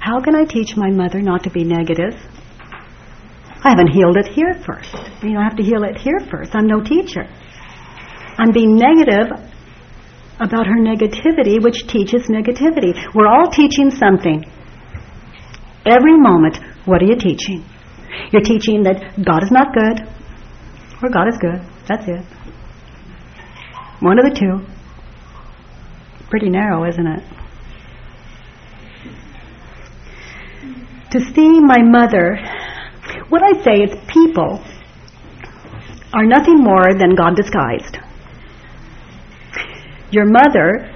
Speaker 2: How can I teach my mother not to be negative? I haven't healed it here first. You know, I have to heal it here first. I'm no teacher. I'm being negative about her negativity, which teaches negativity. We're all teaching something. Every moment, what are you teaching? You're teaching that God is not good, or God is good. That's it. One of the two. Pretty narrow, isn't it? To see my mother, what I say is people are nothing more than God disguised. Your mother,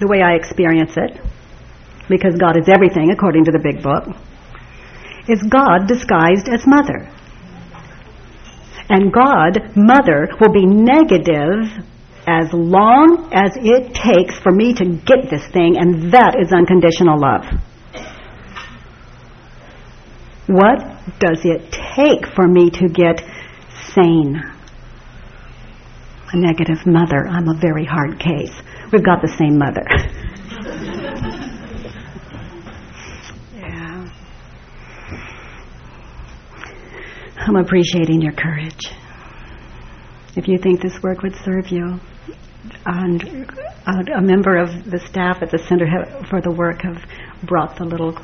Speaker 2: the way I experience it, because God is everything according to the big book, is God disguised as mother. And God, mother, will be negative as long as it takes for me to get this thing, and that is unconditional love. What does it take for me to get sane? A negative mother. I'm a very hard case. We've got the same mother. yeah. I'm appreciating your courage. If you think this work would serve you, and a member of the staff at the Center for the Work have brought the little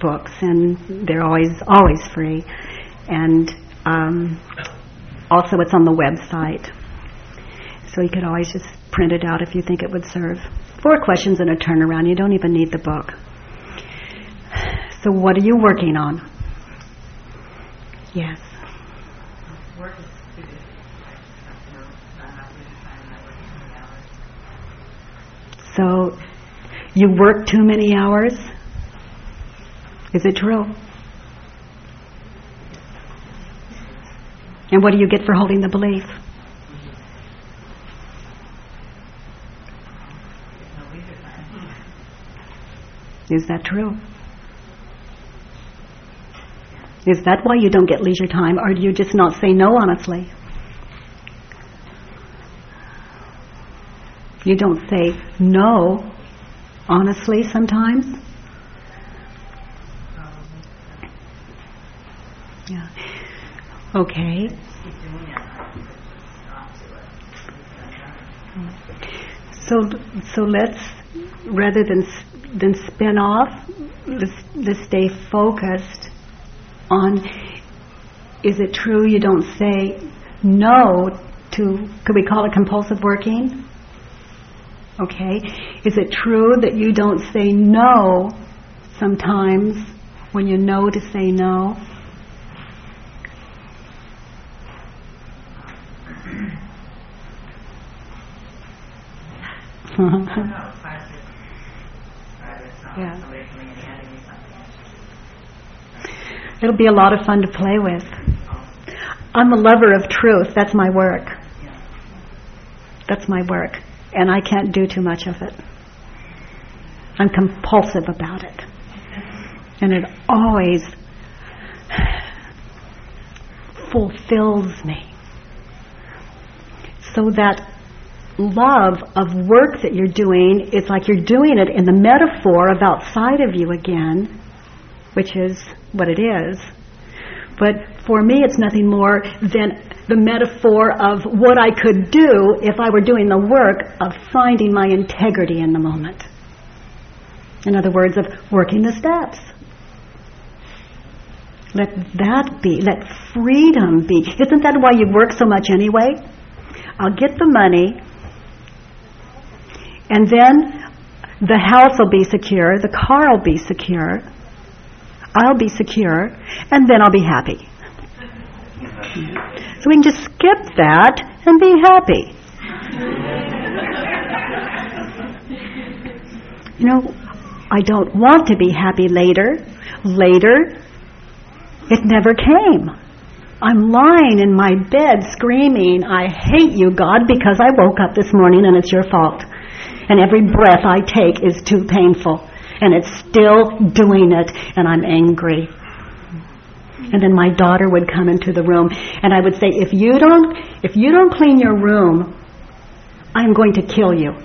Speaker 2: books, and they're always always free. And um, also, it's on the website, so you could always just print it out if you think it would serve. Four questions and a turnaround. You don't even need the book. So, what are you working on? Yes. So, you work too many hours? Is it true? And what do you get for holding the belief? Is that true? Is that why you don't get leisure time, or do you just not say no honestly? You don't say no honestly sometimes? Yeah. Okay. So, so let's rather than than spin off, let's, let's stay focused on. Is it true you don't say no to? Could we call it compulsive working? Okay. Is it true that you don't say no sometimes when you know to say no? yeah. It'll be a lot of fun to play with. I'm a lover of truth. That's my work. That's my work. And I can't do too much of it. I'm compulsive about it. And it always fulfills me. So that love of work that you're doing, it's like you're doing it in the metaphor of outside of you again, which is what it is. But for me, it's nothing more than the metaphor of what I could do if I were doing the work of finding my integrity in the moment. In other words, of working the steps. Let that be. Let freedom be. Isn't that why you work so much anyway? I'll get the money, and then the house will be secure, the car will be secure, I'll be secure, and then I'll be happy. So we can just skip that and be happy. You know, I don't want to be happy later. Later, it never came. I'm lying in my bed screaming, I hate you, God, because I woke up this morning and it's your fault. And every breath I take is too painful. And it's still doing it, and I'm angry. And then my daughter would come into the room, and I would say, if you don't, if you don't clean your room, I'm going to kill you.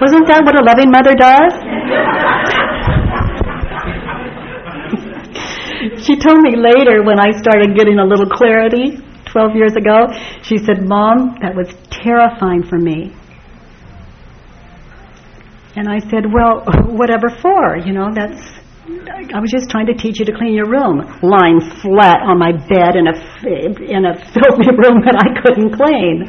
Speaker 2: Wasn't that what a loving mother does? she told me later when I started getting a little clarity, 12 12 years ago. She said, Mom, that was terrifying for me. And I said, well, whatever for? You know, that's, I was just trying to teach you to clean your room. Lying flat on my bed in a, in a filthy room that I couldn't clean.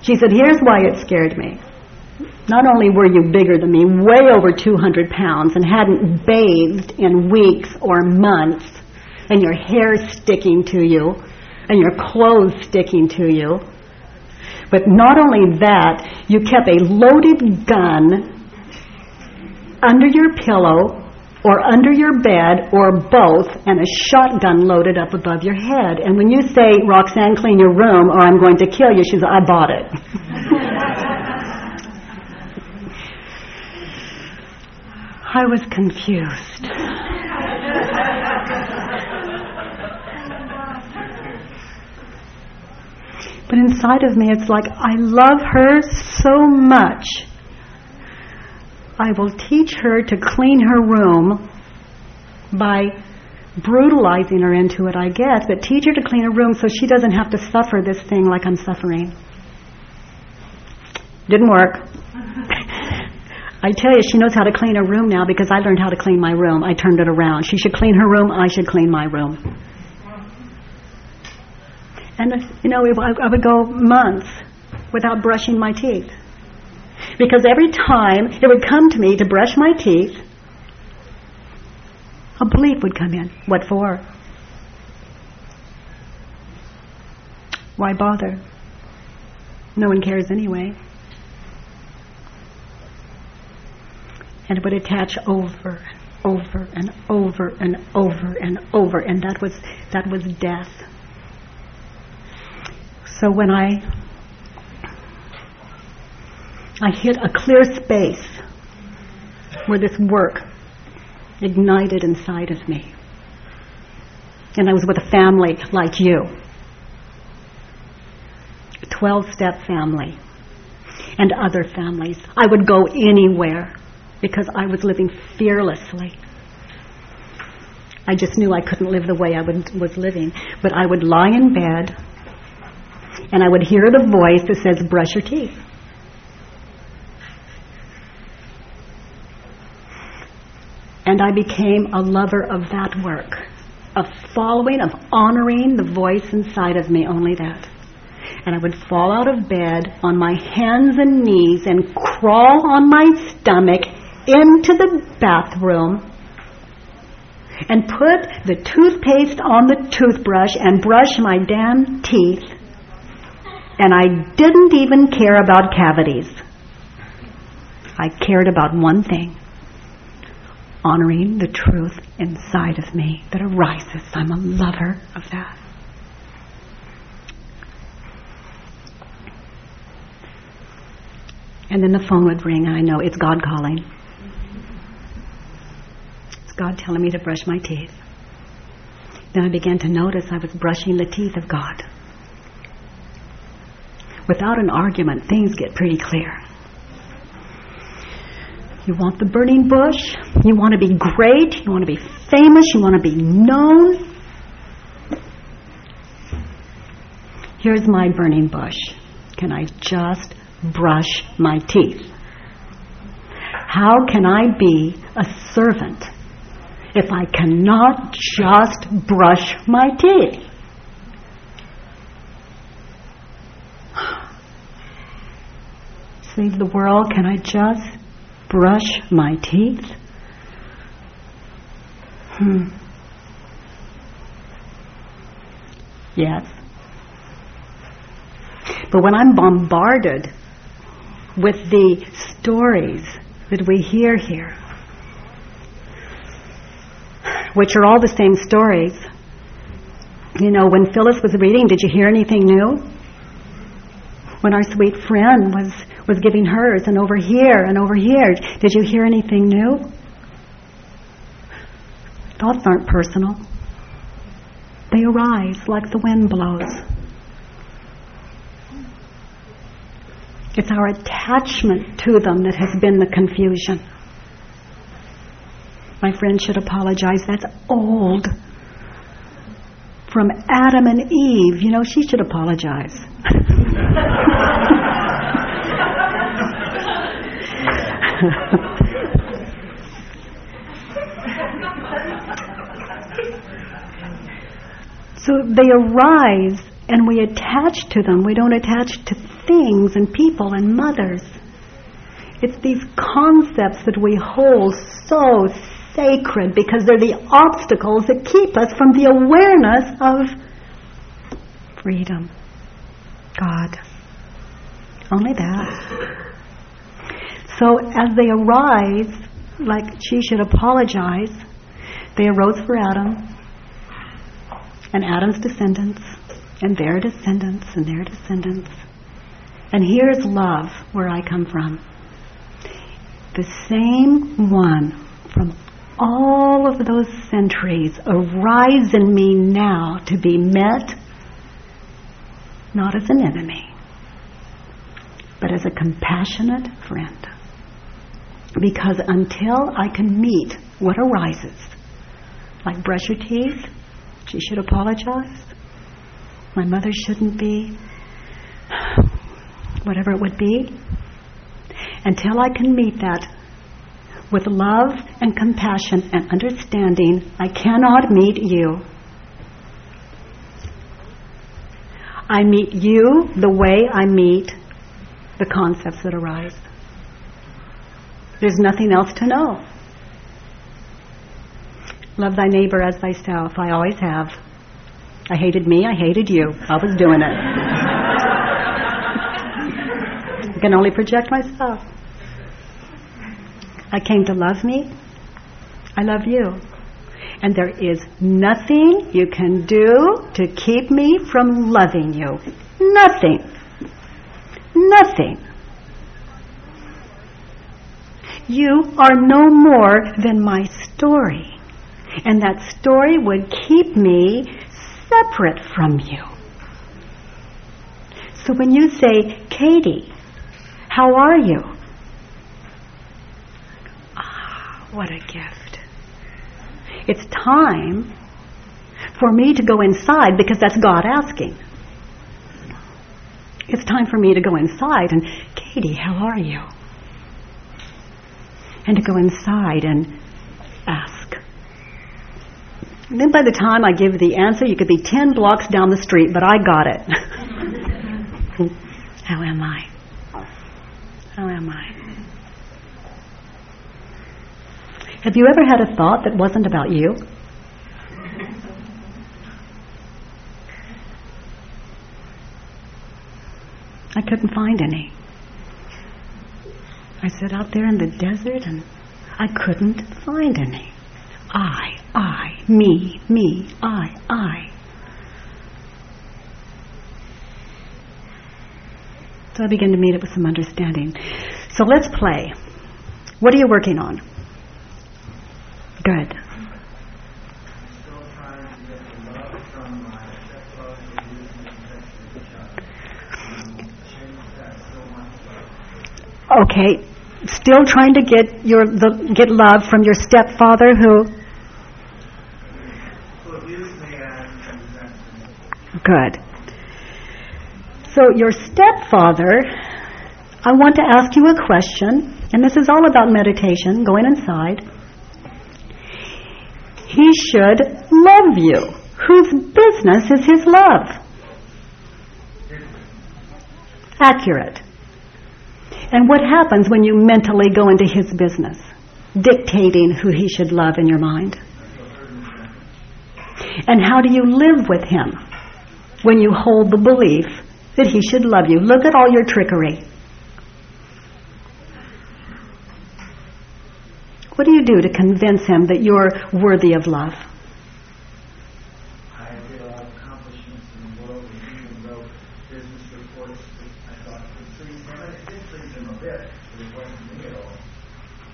Speaker 2: She said, here's why it scared me. Not only were you bigger than me, way over 200 pounds, and hadn't bathed in weeks or months, and your hair sticking to you, and your clothes sticking to you, but not only that, you kept a loaded gun under your pillow or under your bed or both and a shotgun loaded up above your head. And when you say, Roxanne, clean your room or I'm going to kill you, she says, I bought it. I was confused. But inside of me, it's like, I love her so much. I will teach her to clean her room by brutalizing her into it, I guess, but teach her to clean her room so she doesn't have to suffer this thing like I'm suffering. Didn't work. I tell you, she knows how to clean her room now because I learned how to clean my room. I turned it around. She should clean her room. I should clean my room. And, you know, I would go months without brushing my teeth. Because every time it would come to me to brush my teeth, a belief would come in. What for? Why bother? No one cares anyway. and it would attach over over and over and over and over and that was that was death so when i i hit a clear space where this work ignited inside of me and i was with a family like you 12 step family and other families i would go anywhere because I was living fearlessly. I just knew I couldn't live the way I would, was living. But I would lie in bed and I would hear the voice that says, brush your teeth. And I became a lover of that work, of following, of honoring the voice inside of me, only that and I would fall out of bed on my hands and knees and crawl on my stomach into the bathroom and put the toothpaste on the toothbrush and brush my damn teeth. And I didn't even care about cavities. I cared about one thing honoring the truth inside of me that arises. I'm a lover of that. And then the phone would ring, and I know it's God calling. It's God telling me to brush my teeth. Then I began to notice I was brushing the teeth of God. Without an argument, things get pretty clear. You want the burning bush. You want to be great. You want to be famous. You want to be known. Here's my burning bush. Can I just brush my teeth? How can I be a servant if I cannot just brush my teeth? Save the world, can I just brush my teeth? Hmm. Yes. But when I'm bombarded with the stories that we hear here, which are all the same stories. You know, when Phyllis was reading, did you hear anything new? When our sweet friend was, was giving hers, and over here, and over here, did you hear anything new? Thoughts aren't personal. They arise like the wind blows. It's our attachment to them that has been the confusion. My friend should apologize. That's old. from Adam and Eve. You know, she should apologize. so they arise and we attach to them. We don't attach to things and people and mothers. It's these concepts that we hold so sacred because they're the obstacles that keep us from the awareness of freedom. God. Only that. So as they arise, like she should apologize, they arose for Adam and Adam's descendants and their descendants and their descendants. And here's love where I come from. The same one from all of those centuries arise in me now to be met not as an enemy, but as a compassionate friend. Because until I can meet what arises, like brush your teeth, she should apologize, my mother shouldn't be, whatever it would be, until I can meet that with love and compassion and understanding, I cannot meet you. I meet you the way I meet the concepts that arise. There's nothing else to know. Love thy neighbor as thyself. I always have. I hated me, I hated you. I was doing it. I can only project myself. I came to love me. I love you. And there is nothing you can do to keep me from loving you. Nothing. Nothing. You are no more than my story. And that story would keep me separate from you. So when you say, Katie, how are you? Ah, what a gift. It's time for me to go inside because that's God asking. It's time for me to go inside and, Katie, how are you? And to go inside and ask. And then by the time I give the answer, you could be 10 blocks down the street, but I got it. How am I? How am I? Have you ever had a thought that wasn't about you? I couldn't find any. I sat out there in the desert and I couldn't find any. I, I, me, me, I, I. So I began to meet it with some understanding. So let's play. What are you working on? Good. Okay, still trying to get your the, get love from your stepfather who Good. So your stepfather, I want to ask you a question, and this is all about meditation, going inside. He should love you. Whose business is his love? Accurate. And what happens when you mentally go into his business, dictating who he should love in your mind? And how do you live with him when you hold the belief that he should love you? Look at all your trickery. What do you do to convince him that you're worthy of love?
Speaker 6: I did a lot of accomplishments in the world and even wrote business reports that I thought would please him. And it did please him a bit, but it wasn't me at all.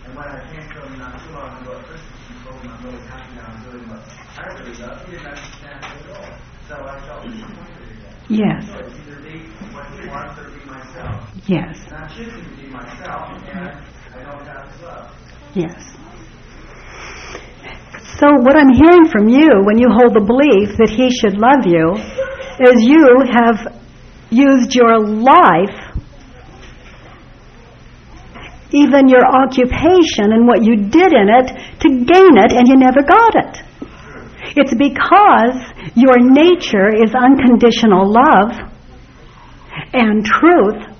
Speaker 6: And when I came to him not too long ago at Christmas and told him I'm really happy now I'm doing what I really love, he didn't understand it at all. So I felt disappointed again.
Speaker 2: Yes.
Speaker 6: So it's either be what he wants or be myself.
Speaker 2: Yes.
Speaker 6: And I'm choosing to be myself and I don't have his love.
Speaker 2: Yes. So what I'm hearing from you when you hold the belief that he should love you is you have used your life, even your occupation and what you did in it to gain it and you never got it. It's because your nature is unconditional love and truth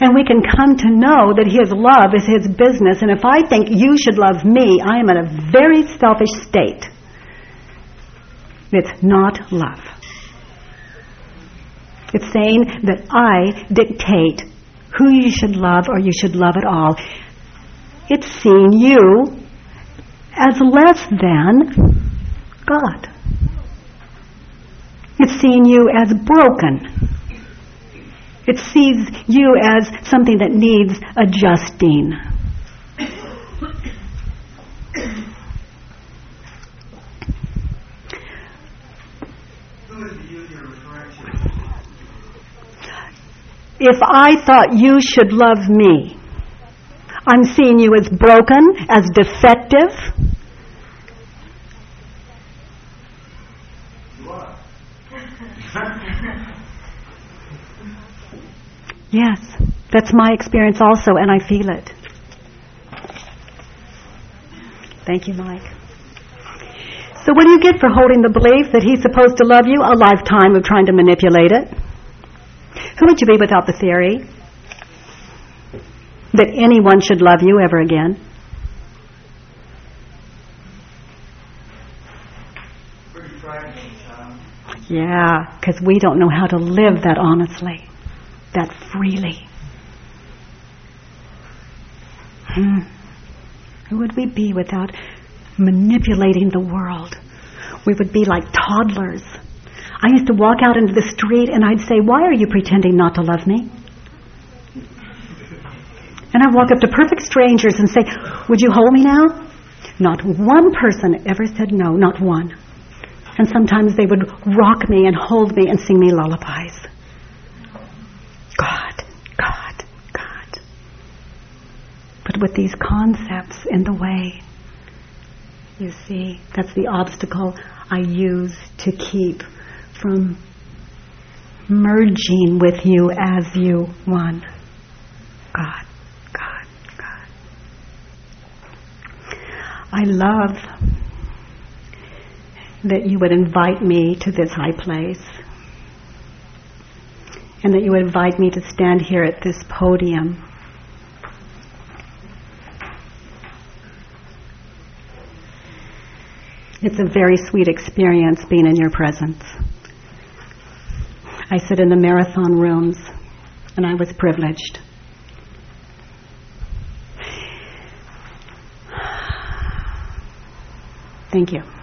Speaker 2: and we can come to know that His love is His business. And if I think you should love me, I am in a very selfish state. It's not love. It's saying that I dictate who you should love or you should love at all. It's seeing you as less than God. It's seeing you as broken. It sees you as something that needs adjusting. If I thought you should love me, I'm seeing you as broken, as defective.
Speaker 6: You are.
Speaker 2: Yes, that's my experience also, and I feel it. Thank you, Mike. So, what do you get for holding the belief that he's supposed to love you? A lifetime of trying to manipulate it. Who would you be without the theory that anyone should love you ever again? Yeah, because we don't know how to live that honestly, that freely. Hmm. Who would we be without manipulating the world? We would be like toddlers. I used to walk out into the street and I'd say, Why are you pretending not to love me? And I'd walk up to perfect strangers and say, Would you hold me now? Not one person ever said no, not one. And sometimes they would rock me and hold me and sing me lullabies. God, God, God. But with these concepts in the way, you see, that's the obstacle I use to keep from merging with you as you one. God, God, God. I love that you would invite me to this high place and that you would invite me to stand here at this podium. It's a very sweet experience being in your presence. I sit in the marathon rooms and I was privileged. Thank you.